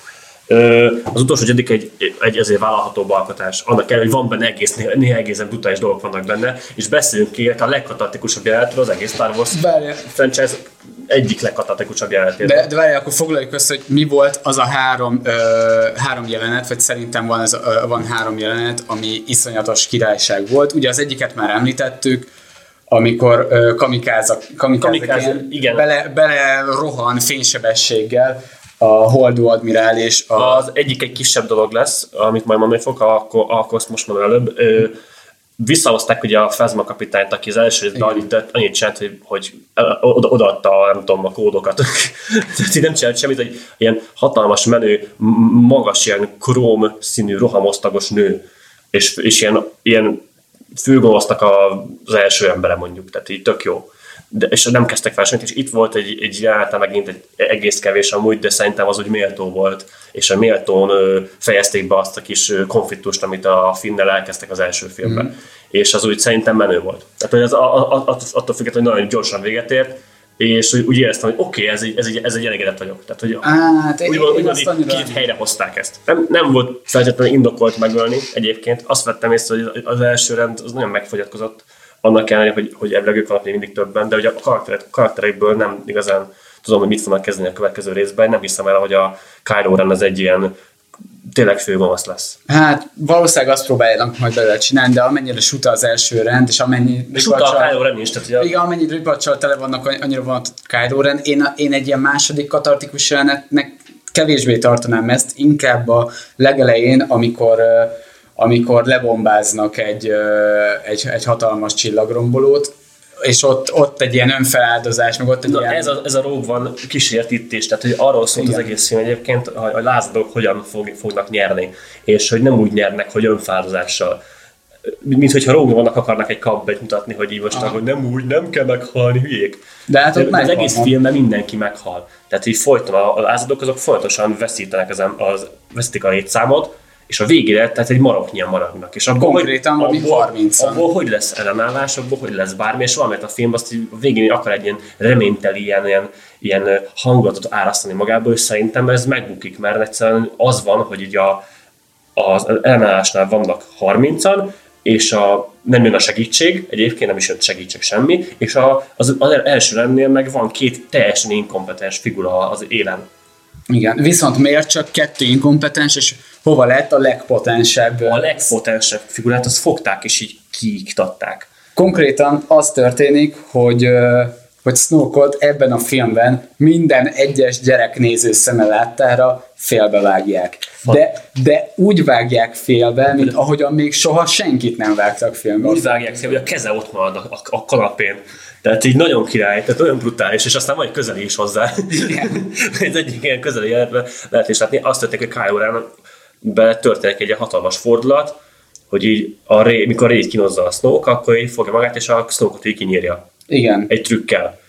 Ö, az utolsó Jedi egy, egy ezért vállalható alkotás. Annak el, hogy van benne egész, néha, néha egészen brutális dolgok vannak benne, és beszélünk ki a legkatartikusabb jelenetről az egész Star Wars Várjál. franchise egyik legkatartikusabb jelenetéről. De, de várjál, akkor foglaljuk össze, hogy mi volt az a három, ö, három jelenet, vagy szerintem van, ez, ö, van három jelenet, ami iszonyatos királyság volt. Ugye az egyiket már említettük, amikor ö, kamikáza, Kamikáze, kamikáze igen. bele, bele rohan fénysebességgel a Holdó admirál és a, Az egyik egy kisebb dolog lesz, amit majd mondani fogok, akkor, akkor azt most mondom előbb. Ö, visszahozták ugye a Fezma kapitányt, aki az első részben annyit, tett, annyit csinált, hogy, hogy oda, odaadta, nem tudom, a kódokat. Tehát így nem csinált semmit, hogy ilyen hatalmas menő, magas, ilyen króm színű, rohamosztagos nő. És, és ilyen, ilyen főgonosznak az első embere mondjuk, tehát így tök jó. De, és nem kezdtek semmit, és itt volt egy, egy jelenet, megint egy egész kevés amúgy, de szerintem az úgy méltó volt, és a méltón ö, fejezték be azt a kis ö, konfliktust, amit a Finnel elkezdtek az első filmben. Mm. És az úgy szerintem menő volt. Tehát hogy az, a, a, attól függetlenül hogy nagyon gyorsan véget ért, és úgy, úgy éreztem, hogy oké, okay, ez, egy, ez, egy, ez egy elégedett vagyok. Tehát, hogy Hát, én- úgy, én van, úgy azt hogy annyira- kicsit helyrehozták ezt. Nem, nem volt feltétlenül indokolt megölni egyébként. Azt vettem észre, hogy az első rend az nagyon megfogyatkozott. Annak ellenére, hogy, hogy elvileg ők vannak még mindig többen, de hogy a karakterek, karakterekből nem igazán tudom, hogy mit fognak kezdeni a következő részben. Nem hiszem el, hogy a Kylo Ren az egy ilyen tényleg főgonosz lesz. Hát valószínűleg azt próbálják majd belőle csinálni, de amennyire suta az első rend, és amennyi És utána a Kylo Ren is, tehát a, Igen, amennyi ripacsal tele vannak, annyira van Kylo Ren. Én, én egy ilyen második katartikus jelenetnek kevésbé tartanám ezt, inkább a legelején, amikor ö, amikor lebombáznak egy, egy, egy hatalmas csillagrombolót, és ott, ott egy ilyen önfeláldozás, meg ott egy Na, ilyen... ez, a, ez a Rogue van kísértítés, tehát hogy arról szólt Igen. az egész film egyébként, hogy a lázadók hogyan fog, fognak nyerni, és hogy nem úgy nyernek, hogy önfáradással. Mint hogyha Rogue vannak akarnak egy kampet mutatni, hogy így most, hogy nem úgy, nem kell meghalni, hülyék. De hát ott De az egész filmben mindenki meghal. Tehát így folyton a, lázadók azok folyamatosan veszítenek az, az veszítik a létszámot, és a végére, tehát egy maroknyian maradnak. És abból, Konkrétan abból, 30-an. abból, hogy lesz ellenállás, abból hogy lesz bármi, és valamit a film azt a végén akar egy ilyen reményteli, ilyen, ilyen, ilyen hangulatot árasztani magából, és szerintem ez megbukik, mert egyszerűen az van, hogy így a, az ellenállásnál vannak 30-an, és a, nem jön a segítség, egyébként nem is jön segítség semmi, és a, az, az első lennél meg van két teljesen inkompetens figura az élen. Igen, viszont miért csak kettő inkompetens, és hova lett a legpotensebb? A legpotensebb figurát azt fogták és így kiiktatták. Konkrétan az történik, hogy, hogy Snoke-ot ebben a filmben minden egyes gyereknéző szeme láttára félbevágják. De, de úgy vágják félbe, mint ahogyan még soha senkit nem vágtak félbe. Úgy vágják szépen, hogy a keze ott marad a, a, a kanapén. Tehát így nagyon király, tehát olyan brutális, és aztán vagy közeli is hozzá. Ez egyik ilyen közeli jelenetben lehet is látni. Azt történik, hogy Kylo be történik egy hatalmas fordulat, hogy így a ré, mikor Rey kínozza a Snoke, akkor így fogja magát, és a Snoke-ot így kinyírja Igen. egy trükkel.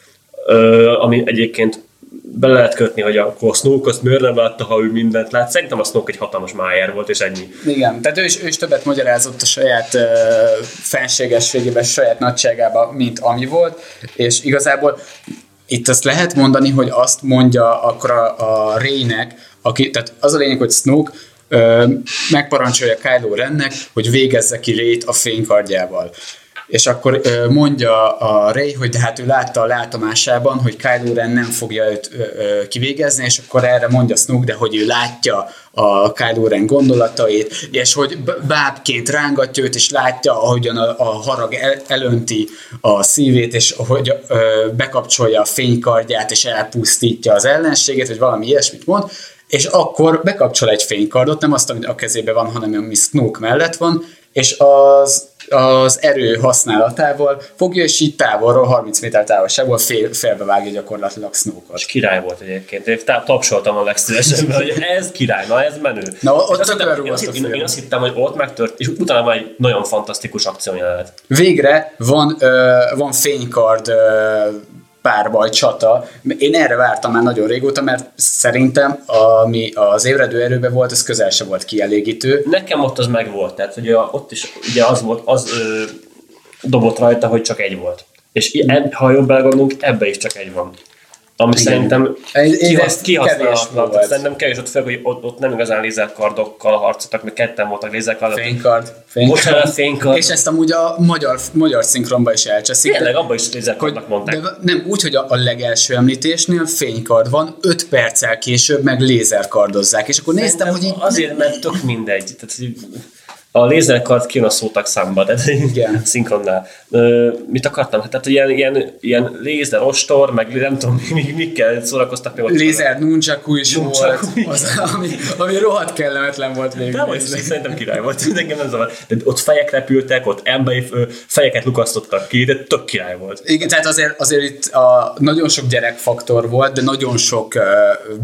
Ö, ami egyébként bele lehet kötni, hogy akkor a Snoke azt miért nem látta, ha ő mindent lát. Szerintem a Snoke egy hatalmas májer volt, és ennyi. Igen, tehát ő is, ő is többet magyarázott a saját uh, fenségességében, saját nagyságában, mint ami volt, és igazából itt azt lehet mondani, hogy azt mondja akkor a, a Raynek, aki, tehát az a lényeg, hogy Snoke ö, megparancsolja Kylo Rennek, hogy végezze ki Rayt a fénykardjával. És akkor mondja a Ray, hogy de hát ő látta a látomásában, hogy Kylo Ren nem fogja őt kivégezni, és akkor erre mondja Snoke, de hogy ő látja a Kylo Ren gondolatait, és hogy bábként rángatja őt, és látja, ahogyan a, a harag el, elönti a szívét, és hogy ö, bekapcsolja a fénykardját, és elpusztítja az ellenségét, vagy valami ilyesmit mond, és akkor bekapcsol egy fénykardot, nem azt, ami a kezébe van, hanem ami Snoke mellett van, és az az erő használatával fogja, és így távolról, 30 méter távolságból fél, félbevágja gyakorlatilag Snoke-ot. És király volt egyébként. Én tapsoltam a legszívesebben, hogy ez király, na ez menő. Na, ott azt hittem- én, azt, hittem- én azt hittem, hogy ott megtört, és utána van egy nagyon fantasztikus akciójelenet. Végre van, ö, van fénykard ö, párbaj, csata. Én erre vártam már nagyon régóta, mert szerintem ami az ébredő erőben volt, az közel se volt kielégítő. Nekem ott az meg volt, tehát ugye ott is ugye az volt, az ö, dobott rajta, hogy csak egy volt. És eb, ha jól belegondolunk, ebbe is csak egy van. Ami Igen. szerintem Ez- ez kihasz, kevés kihasználatlan. Szerintem kevés ott fel, hogy ott, ott nem igazán lézerkardokkal harcoltak, mert ketten voltak lézerkardok. Fénykard. Bocsánat, fénykard. És ezt amúgy a magyar, magyar szinkronba is elcseszik. Tényleg, de- abban is lézerkardnak mondták. De nem, úgy, hogy a, a legelső említésnél fénykard van, 5 perccel később meg lézerkardozzák, és akkor néztem, hogy így... Azért, mert tök mindegy. Tehát, a lézerkard kijön a szótak számba, tehát Igen. szinkronnál. Mit akartam? Hát, Tehát ilyen, ilyen, ilyen lézer, ostor, meg nem tudom, mi, mi, mikkel szórakoztak még ott. Lézer nunchaku is Nunchaku, volt, az, ami, ami rohadt kellemetlen volt De végül. vagy, szerintem király volt, nekem nem zavar. De ott fejek repültek, ott emberi fejeket lukasztottak ki, de tök király volt. Igen, tehát azért, azért itt a, nagyon sok gyerekfaktor volt, de nagyon sok uh,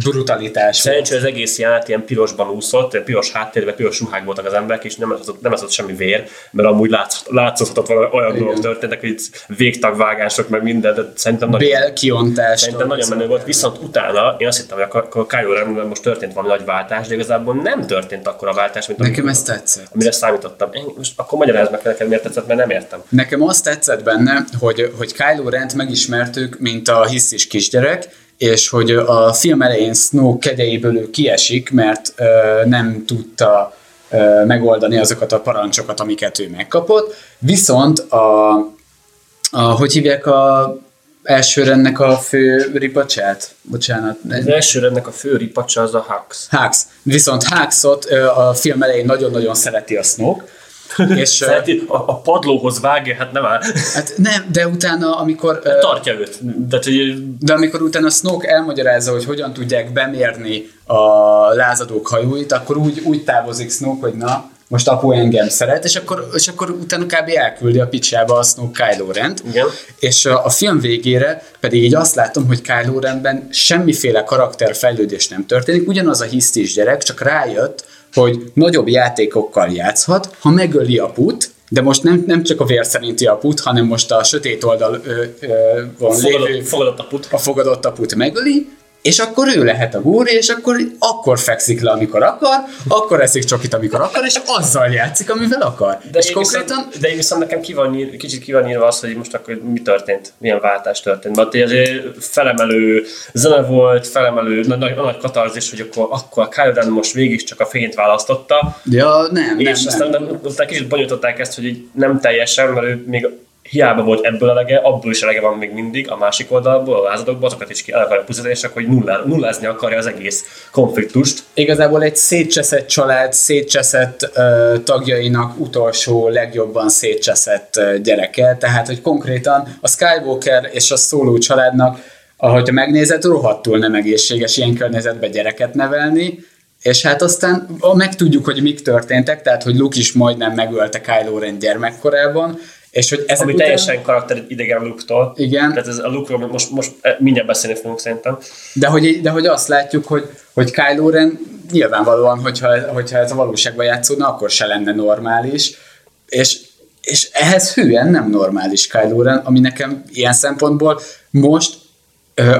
brutalitás volt. Szerencsére az egész járat ilyen pirosban úszott, piros háttérben, piros ruhák voltak az emberek, és nem ott, nem ott semmi vér, mert amúgy látsz, látszhatott valami olyan Igen. Dolgok történtek, hogy végtagvágások, meg minden, de szerintem nagyon, Bél kiontás. szerintem nagyon menő volt. Viszont utána én azt hittem, hogy akkor akkor Kylo Ren most történt valami nagy váltás, de igazából nem történt akkor a váltás, mint Nekem amit- ez tetszett. amire számítottam. Én most akkor magyarázd meg neked, miért tetszett, mert nem értem. Nekem azt tetszett benne, hogy, hogy Kylo Rent megismertük, mint a hisztis kisgyerek, és hogy a film elején Snoke kegyeiből ő kiesik, mert ö, nem tudta megoldani azokat a parancsokat, amiket ő megkapott. Viszont a, a hogy hívják a első rendnek a fő ripacsát? Bocsánat. Az első ennek a fő ripacsa az a Hux. Hux. Viszont Huxot a film elején nagyon-nagyon szereti a Snoke, és Szereti, a, a padlóhoz vágja, hát nem áll. hát nem, de utána, amikor ö, Tartja őt. De, hogy De amikor utána Snoke elmagyarázza, hogy hogyan tudják bemérni a lázadók hajóit, akkor úgy, úgy távozik Snoke, hogy na, most apu engem szeret, és akkor, és akkor utána kb. elküldi a picsába a Snoke Kylo Rent. Igen. És a, a film végére pedig így azt látom, hogy Kylo Renben semmiféle karakterfejlődés nem történik, ugyanaz a hisztis gyerek, csak rájött, hogy nagyobb játékokkal játszhat, ha megöli aput, de most nem, nem csak a vér szerinti aput, hanem most a sötét oldal ö, ö, van lévő fogadott, fogadott a put. a fogadott aput megöli, és akkor ő lehet a gúri, és akkor, akkor fekszik le, amikor akar, akkor eszik csokit, amikor akar, és azzal játszik, amivel akar. De és én, konkrétan viszont, de én viszont nekem ki van nyír, kicsit ki van írva az, hogy most akkor mi történt, milyen váltás történt. Mert azért felemelő zene volt, felemelő nagy, nagy, nagy katarzis, hogy akkor, akkor a Kylo Ren most végig csak a fényt választotta, Ja, nem, nem, és aztán nem. aztán kicsit bonyolították ezt, hogy így nem teljesen, mert ő még hiába volt ebből elege, abból is elege van még mindig a másik oldalból, a lázadokból, azokat is ki el akarja pusztítani, és akkor nullá, nullázni akarja az egész konfliktust. Igazából egy szétcseszett család, szétcseszett ö, tagjainak utolsó, legjobban szétcseszett ö, gyereke, tehát hogy konkrétan a Skywalker és a Solo családnak, ahogy megnézed, rohadtul nem egészséges ilyen környezetben gyereket nevelni, és hát aztán megtudjuk, hogy mik történtek, tehát hogy Luke is majdnem megölte Kylo Ren gyermekkorában, és hogy ezek Ami után... teljesen karakter idegen Luke-tól. Igen. Tehát ez a Luke-ról most, most eh, mindjárt beszélni fogunk szerintem. De hogy, de hogy azt látjuk, hogy, hogy Kylo Ren nyilvánvalóan, hogyha, hogyha ez a valóságban játszódna, akkor se lenne normális, és, és ehhez hűen nem normális Kylo Ren, ami nekem ilyen szempontból most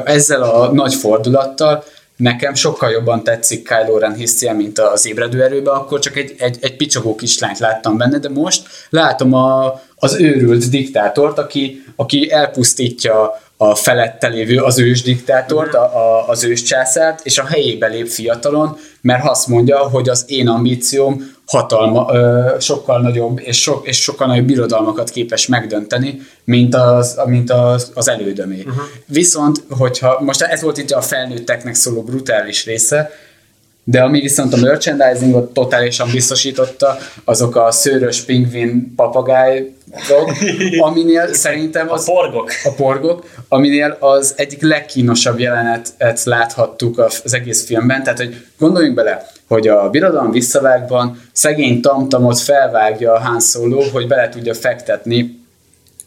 ezzel a nagy fordulattal nekem sokkal jobban tetszik Kylo Ren hisztie, mint az ébredő erőbe, akkor csak egy, egy, egy picsogó kislányt láttam benne, de most látom a, az őrült diktátort, aki, aki elpusztítja a felette lévő az ős diktátort, a, a, az ős császárt, és a helyébe lép fiatalon, mert azt mondja, hogy az én ambícióm hatalma, ö, sokkal nagyobb és, so, és sokkal nagyobb birodalmakat képes megdönteni, mint az, mint az, az elődömé. Uh-huh. Viszont, hogyha most ez volt itt a felnőtteknek szóló brutális része, de ami viszont a merchandisingot totálisan biztosította, azok a szőrös pingvin papagájok, aminél szerintem az... A porgok. A porgok, aminél az egyik legkínosabb jelenetet láthattuk az egész filmben, tehát hogy gondoljunk bele, hogy a Birodalom visszavágban szegény tamtamot felvágja a Han Solo, hogy bele tudja fektetni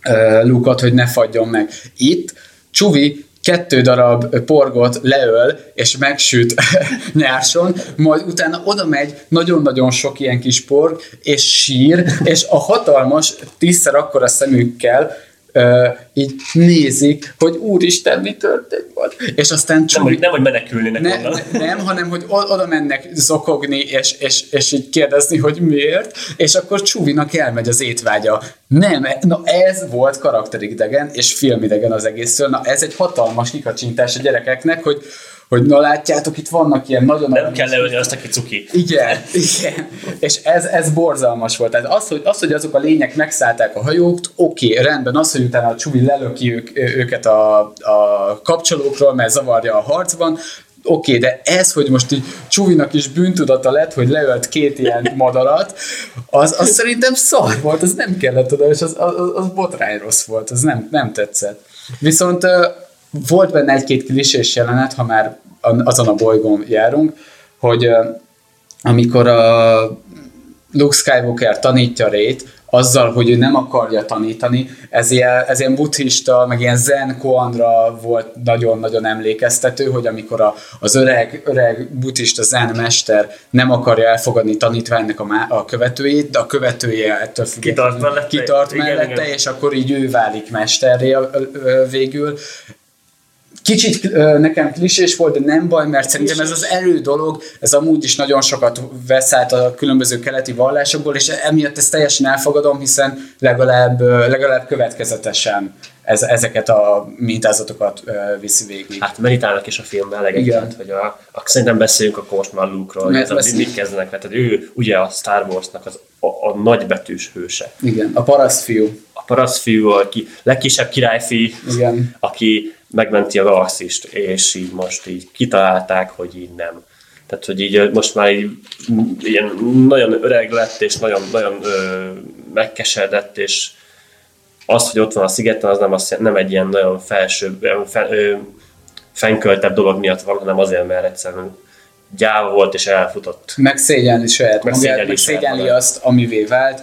uh, Luke-ot, hogy ne fagyjon meg. Itt Csuvi kettő darab porgot leöl, és megsüt nyárson, majd utána oda megy nagyon-nagyon sok ilyen kis porg, és sír, és a hatalmas, tízszer akkora szemükkel így nézik, hogy úristen, mi történt volt. És aztán csak... Nem, nem, hogy menekülnének ne, onnan. Ne, nem, hanem, hogy oda mennek zokogni, és, és, és így kérdezni, hogy miért, és akkor Csuvinak elmegy az étvágya. Nem, na ez volt karakteridegen, és filmidegen az egészről. Na ez egy hatalmas kikacsintás a gyerekeknek, hogy hogy na látjátok, itt vannak ilyen nagyon... Nem kell leölni azt, aki cuki. Igen, igen. És ez, ez borzalmas volt. Tehát az hogy, az, hogy azok a lények megszállták a hajót, oké, okay, rendben. Az, hogy utána a Csubi lelöki ők, őket a, a kapcsolókról, mert zavarja a harcban, oké, okay, de ez, hogy most így Csuvinak is bűntudata lett, hogy leölt két ilyen madarat, az, az szerintem szar volt, az nem kellett oda, és az, az, az botrány rossz volt, az nem, nem tetszett. Viszont volt benne egy-két klisés jelenet, ha már azon a bolygón járunk, hogy amikor a Luke Skywalker tanítja Rét, azzal, hogy ő nem akarja tanítani, ez ilyen, ez ilyen buddhista, meg ilyen zen koandra volt nagyon-nagyon emlékeztető, hogy amikor a, az öreg, öreg buddhista zen mester nem akarja elfogadni tanítványnak a, má, a követőjét, de a követője ettől kitart mellette, kitart mellette igen, és akkor így ő válik mesterré végül. Kicsit nekem klisés volt, de nem baj, mert szerintem ez az erő dolog, ez amúgy is nagyon sokat vesz át a különböző keleti vallásokból, és emiatt ezt teljesen elfogadom, hiszen legalább, legalább következetesen ez, ezeket a mintázatokat viszi végig. Hát meditálnak is a filmben eleget, Igen. hogy a, a, szerintem beszéljünk a már Luke-ról, ez a, mit kezdenek, mert ő ugye a Star Wars-nak az, a, a nagybetűs hőse. Igen, a parasztfiú. A parasztfiú, aki legkisebb királyfi, Igen. aki megmenti a galaxist, és így most így kitalálták, hogy így nem. Tehát, hogy így most már így, ilyen nagyon öreg lett, és nagyon, nagyon ö, megkeseredett, és az, hogy ott van a szigeten, az nem, azt, nem egy ilyen nagyon felső, fel, ö, fenköltebb dolog miatt van, hanem azért, mert egyszerűen gyáva volt és elfutott. Megszégyenli saját magát, megszégyenli azt, amivé vált,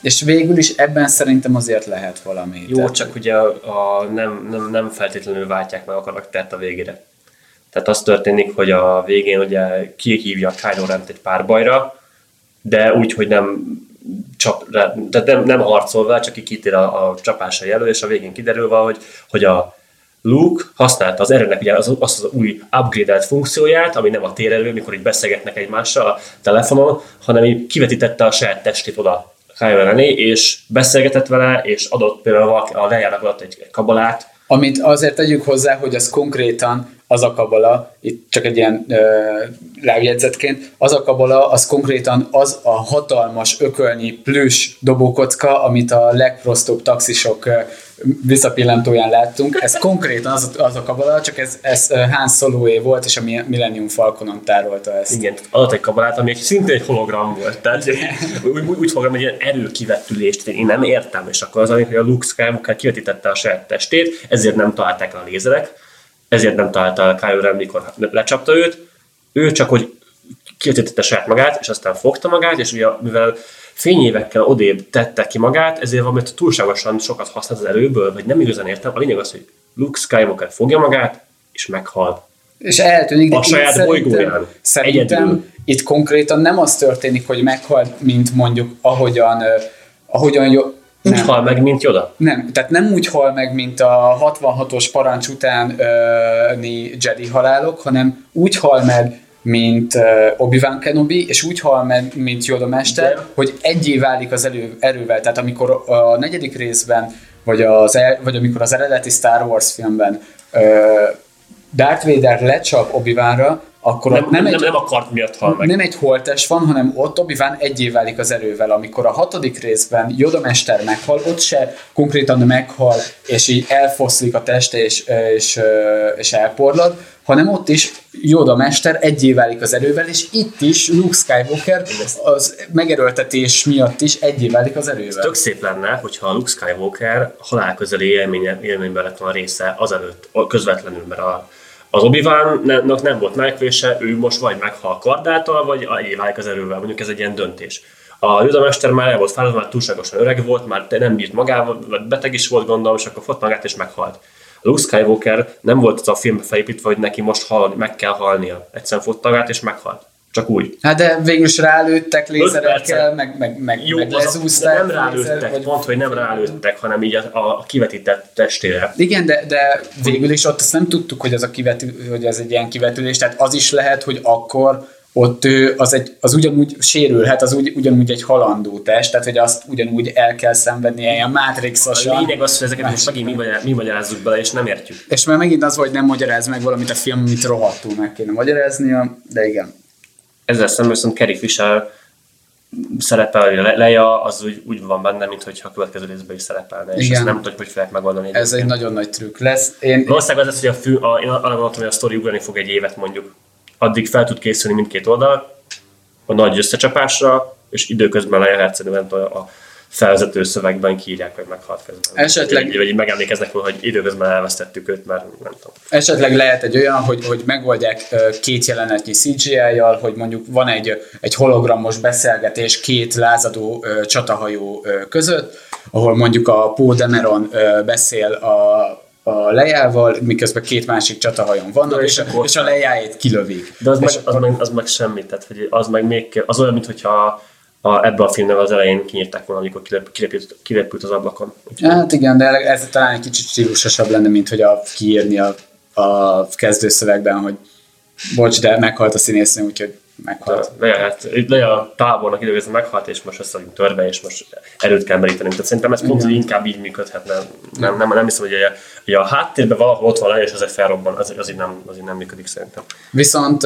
és végül is ebben szerintem azért lehet valami. Jó, tehát... csak ugye a, a, nem, nem, nem feltétlenül váltják meg a karaktert a végére. Tehát az történik, hogy a végén ugye kihívja Kylo ren egy párbajra, de úgy, hogy nem csap, tehát nem, nem harcol vele, csak kitér a, a csapása jelöl, és a végén kiderül hogy, hogy a Luke használta az erőnek ugye az, azt az új upgrade funkcióját, ami nem a térerő, mikor így beszélgetnek egymással a telefonon, hanem így kivetítette a saját testét oda Kylo René, és beszélgetett vele, és adott például a lejárak adott egy kabalát. Amit azért tegyük hozzá, hogy az konkrétan az a kabala, itt csak egy ilyen lábjegyzetként, az a kabala, az konkrétan az a hatalmas ökölnyi plüss dobókocka, amit a legprostóbb taxisok visszapillantóján láttunk. Ez konkrétan az, az a kabala, csak ez, ez Han Soloé volt, és a Millennium Falconon tárolta ezt. Igen, adott egy kabalát, ami egy szintén egy hologram volt. Tehát úgy, úgy, úgy fogom, hogy ilyen erőkivetülést én nem értem, és akkor az, amikor a Luke Skywalker kivetítette a saját testét, ezért nem találták a lézerek, ezért nem találta el Kylo Ren, mikor lecsapta őt. Ő csak, hogy kivetítette saját magát, és aztán fogta magát, és ugye, mivel fényévekkel odébb tette ki magát, ezért valamit túlságosan sokat használt az erőből, vagy nem igazán értem. A lényeg az, hogy Luke Skywalker fogja magát, és meghal. És eltűnik. A saját bolygóján. Szerintem egyedül. itt konkrétan nem az történik, hogy meghal, mint mondjuk ahogyan, ahogyan úgy nem. hal meg, mint Yoda? Nem, tehát nem úgy hal meg, mint a 66-os parancs utáni Jedi halálok, hanem úgy hal meg, mint Obi-Wan Kenobi, és úgy hal meg, mint Yoda mester, De. hogy egyé válik az elő, erővel. Tehát amikor a negyedik részben, vagy, az, el, vagy amikor az eredeti Star Wars filmben Darth Vader lecsap obi akkor Nem, nem, nem, egy, nem a kart miatt hal meg. nem egy holtest van, hanem ott obi egyé válik az erővel. Amikor a hatodik részben Yoda mester meghal, ott se konkrétan meghal, és így elfoszlik a teste, és, és, és elporlad, hanem ott is Yoda mester egyé válik az erővel, és itt is Luke Skywalker az megerőltetés miatt is egyé válik az erővel. Tök szép lenne, hogyha Luke Skywalker halálközeli élménye, élményben lett volna része azelőtt közvetlenül, mert a, az obi nem volt menekvése, ő most vagy meghal kardáltal, vagy egyé válik az erővel, mondjuk ez egy ilyen döntés. A Yoda mester már el volt fáradva, már túlságosan öreg volt, már nem bírt magával, vagy beteg is volt gondolom, és akkor fott magát és meghalt. Luke Skywalker nem volt az a film felépítve, hogy neki most hal, meg kell halnia. Egyszerűen fott magát és meghalt. Csak úgy. Hát de végül is rálőttek lézerekkel, meg, meg, meg, Jó, meg az a, lezúzták. de nem lézer, rálőttek, vagy- pont, hogy nem rálőttek, hanem így a, a kivetített testére. Igen, de, de végül is ott azt nem tudtuk, hogy ez, a kivető, hogy ez egy ilyen kivetülés, tehát az is lehet, hogy akkor ott ő az, egy, az ugyanúgy sérülhet, az úgy, ugyanúgy egy halandó test, tehát hogy azt ugyanúgy el kell szenvednie ilyen A mátrixosan. lényeg az, hogy ezeket most megint mi, magyará- mi magyarázzuk bele, és nem értjük. És már megint az, hogy nem magyaráz meg valamit a film, amit rohadtul meg kéne magyaráznia, de igen. Ezzel szemben viszont Carrie Fisher szerepel, hogy Le- Leia az úgy, úgy van benne, mintha a következő részben is szerepelne, és Igen. ezt nem tudjuk, hogy fogják megoldani. Ez egy nagyon nagy trükk lesz. Én, Valószínűleg az lesz, hogy a fő, a, én arra gondoltam, hogy a sztori ugrani fog egy évet mondjuk. Addig fel tud készülni mindkét oldal, a nagy összecsapásra, és időközben Leia hercegnő a, a felvezető szövegben kiírják, hogy meghalt közben. Esetleg- Vagy, vagy így megemlékeznek róla, hogy időközben elvesztettük őt, mert nem tudom. Esetleg lehet egy olyan, hogy, hogy megoldják két jelenetnyi CGI-jal, hogy mondjuk van egy, egy hologramos beszélgetés két lázadó ö, csatahajó ö, között, ahol mondjuk a Paul Dameron ö, beszél a, a lejával, miközben két másik csatahajón vannak, Na, és, és a, és a lejáét kilövik. De az, meg, az, meg, az meg semmi, tehát hogy az meg még, az olyan, mintha a, ebbe a filmben az elején kinyírták volna, amikor kilépült, kilépült az ablakon. Úgyhogy Hát igen, de ez talán egy kicsit stílusosabb lenne, mint hogy a, kiírni a, a kezdőszövegben, hogy bocs, de meghalt a színésznő, úgyhogy meghalt. Leia, hát, Leia a tábornak időközben meghalt, és most össze vagyunk törve, és most erőt kell merítenünk. Tehát szerintem ez pont hogy inkább így működhetne. Nem, nem, nem hiszem, hogy a, hogy a háttérben valahol ott van és az egy felrobban, az, az, így nem, az így nem működik szerintem. Viszont,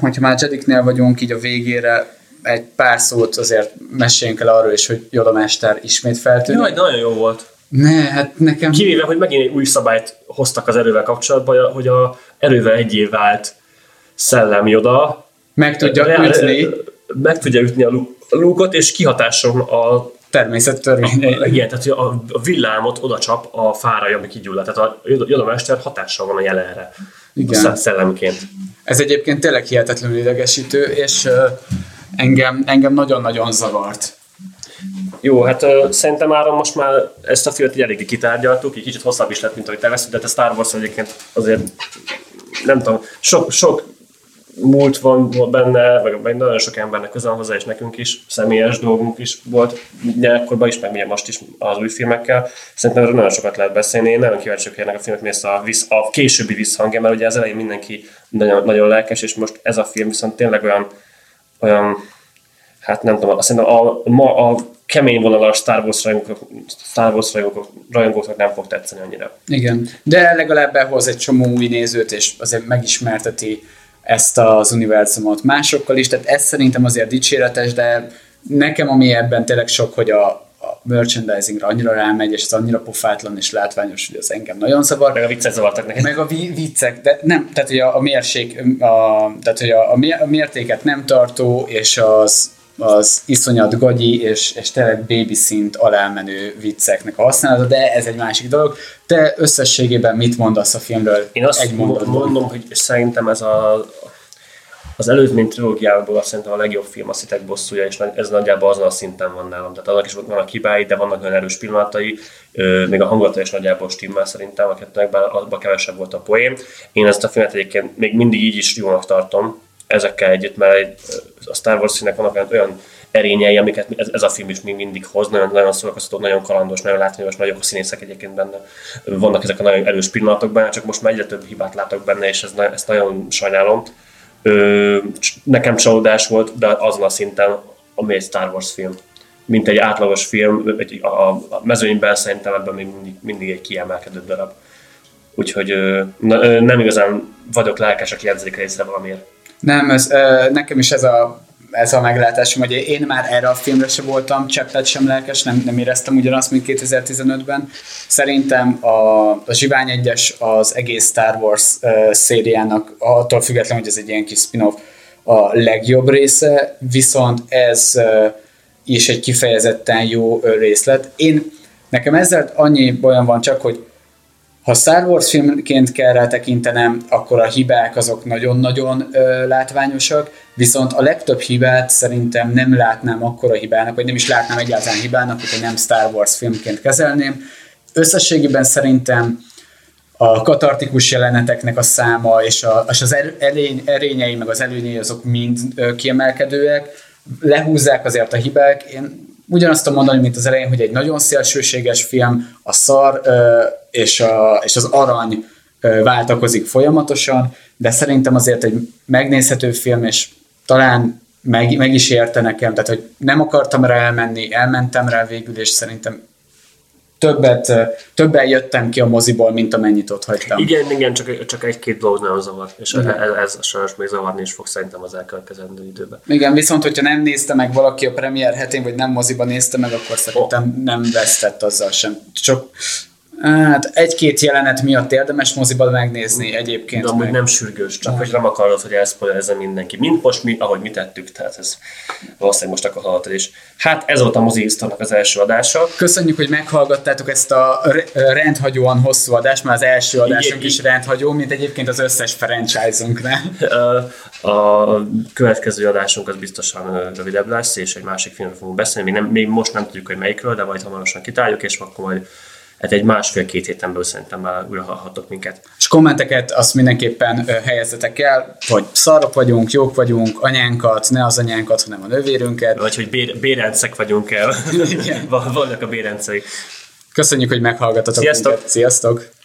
hogyha már Jediknél vagyunk, így a végére egy pár szót azért meséljünk el arról is, hogy Yoda Mester ismét feltűnik. Jaj, nagyon jó volt. Ne, hát nekem... Kivéve, hogy megint egy új szabályt hoztak az erővel kapcsolatban, hogy a erővel egyé vált szellem Yoda Meg tudja Reál- ütni meg tudja ütni a lúkot, és kihatáson a természet törvényei. igen, tehát a, a villámot oda csap a fára, ami kigyullad. Tehát a Yoda Mester hatással van a jelenre. Igen. A szellemként. Ez egyébként tényleg hihetetlenül idegesítő, és engem, engem nagyon-nagyon zavart. Jó, hát ö, szerintem már most már ezt a filmet így eléggé kitárgyaltuk, egy kicsit hosszabb is lett, mint ahogy terveztük, de a Star Wars egyébként azért nem tudom, sok, sok múlt van benne, meg, meg nagyon sok embernek közel hozzá, és nekünk is személyes dolgunk is volt gyerekkorban is, meg ugye most is az új filmekkel. Szerintem erről nagyon sokat lehet beszélni. Én nagyon kíváncsi vagyok, a filmnek mi lesz a, visz, a későbbi visszhangja, mert ugye az elején mindenki nagyon, nagyon lelkes, és most ez a film viszont tényleg olyan, olyan hát nem tudom, szerintem a, ma a kemény vonalas Star Wars rajongók, Star Wars rajongók, rajongóknak nem fog tetszeni annyira. Igen, de legalább behoz egy csomó új nézőt, és azért megismerteti ezt az univerzumot másokkal is, tehát ez szerintem azért dicséretes, de nekem ami ebben tényleg sok, hogy a, a merchandisingra annyira rámegy, és ez annyira pofátlan és látványos, hogy az engem nagyon zavar. Meg a viccek zavartak neked. Meg a vi- viccek, de nem, tehát hogy a, a mérség, a, tehát hogy a, a mér- a mértéket nem tartó, és az, az iszonyat gagyi, és, és tényleg baby szint alámenő vicceknek a használata, de ez egy másik dolog. Te összességében mit mondasz a filmről Én azt egy mondatban? mondom, hogy szerintem ez a, az előzmény trilógiából azt szerintem a legjobb film a Szitek bosszúja, és ez nagyjából azon a szinten van nálam. Tehát annak is vannak hibái, de vannak olyan erős pillanatai, még a hangulata is nagyjából stimmel szerintem, a kettőnek abban kevesebb volt a poén. Én ezt a filmet egyébként még mindig így is jónak tartom, ezekkel együtt, mert a Star Wars filmnek vannak olyan, erényei, amiket ez, ez, a film is még mindig hoz, nagyon, nagyon szórakoztató, nagyon kalandos, nagyon látványos, nagyok a színészek egyébként benne. Vannak ezek a nagyon erős pillanatok benne, csak most már egyre több hibát látok benne, és ez, ezt nagyon sajnálom. Nekem csalódás volt, de azon a szinten, ami egy Star Wars film. Mint egy átlagos film, egy, a, a mezőnyben szerintem ebben még mindig, mindig egy kiemelkedő darab. úgyhogy na, nem igazán vagyok lelkes, aki jegyzik részre valamiért. Nem, ez, nekem is ez a, ez a meglátásom, hogy én már erre a filmre sem voltam, cseppet sem lelkes, nem, nem éreztem ugyanazt, mint 2015-ben. Szerintem a, a Zsivány egyes az egész Star Wars ö, szériának, attól függetlenül, hogy ez egy ilyen kis spin-off, a legjobb része, viszont ez ö, is egy kifejezetten jó ö, részlet. Én, nekem ezzel annyi bajom van csak, hogy ha Star Wars filmként kell rá tekintenem, akkor a hibák azok nagyon-nagyon ö, látványosak, viszont a legtöbb hibát szerintem nem látnám akkora hibának, vagy nem is látnám egyáltalán hibának, hogyha nem Star Wars filmként kezelném. Összességében szerintem a katartikus jeleneteknek a száma és, a, és az erény, erényei, meg az előnyei azok mind kiemelkedőek, lehúzzák azért a hibák. Én ugyanazt tudom mondani, mint az elején, hogy egy nagyon szélsőséges film, a szar és, a, és az arany váltakozik folyamatosan, de szerintem azért egy megnézhető film, és talán meg, meg is érte nekem, tehát hogy nem akartam rá elmenni, elmentem rá végül, és szerintem többet, többen jöttem ki a moziból, mint amennyit ott hagytam. Igen, igen, csak, csak egy-két dolog nem zavar, és ez, ez sajnos még zavarni is fog szerintem az elkövetkezendő időben. Igen, viszont hogyha nem nézte meg valaki a premier hetén, vagy nem moziba nézte meg, akkor szerintem nem vesztett azzal sem. Csak Hát egy-két jelenet miatt érdemes moziban megnézni egyébként. De amúgy meg. nem sürgős, csak hogy nem akarod, hogy elszpoilerezze mindenki. Mint most mi, ahogy mi tettük, tehát ez valószínűleg most akkor hallottad is. Hát ez volt a moziisztónak az első adása. Köszönjük, hogy meghallgattátok ezt a re- rendhagyóan hosszú adást, mert az első adásunk Igen, is rendhagyó, mint egyébként az összes franchise-unknál. A következő adásunk az biztosan rövidebb lesz, és egy másik filmről fogunk beszélni. Még, nem, még most nem tudjuk, hogy melyikről, de majd hamarosan kitáljuk, és akkor majd hát egy másfél-két héten belül szerintem már újra hallhatok minket. És kommenteket azt mindenképpen helyezzetek el, hogy szarok vagyunk, jók vagyunk, anyánkat, ne az anyánkat, hanem a nővérünket. Vagy hogy bér, bérencek vagyunk el. Vannak a bérencei. Köszönjük, hogy meghallgatotok Sziasztok! minket. Sziasztok!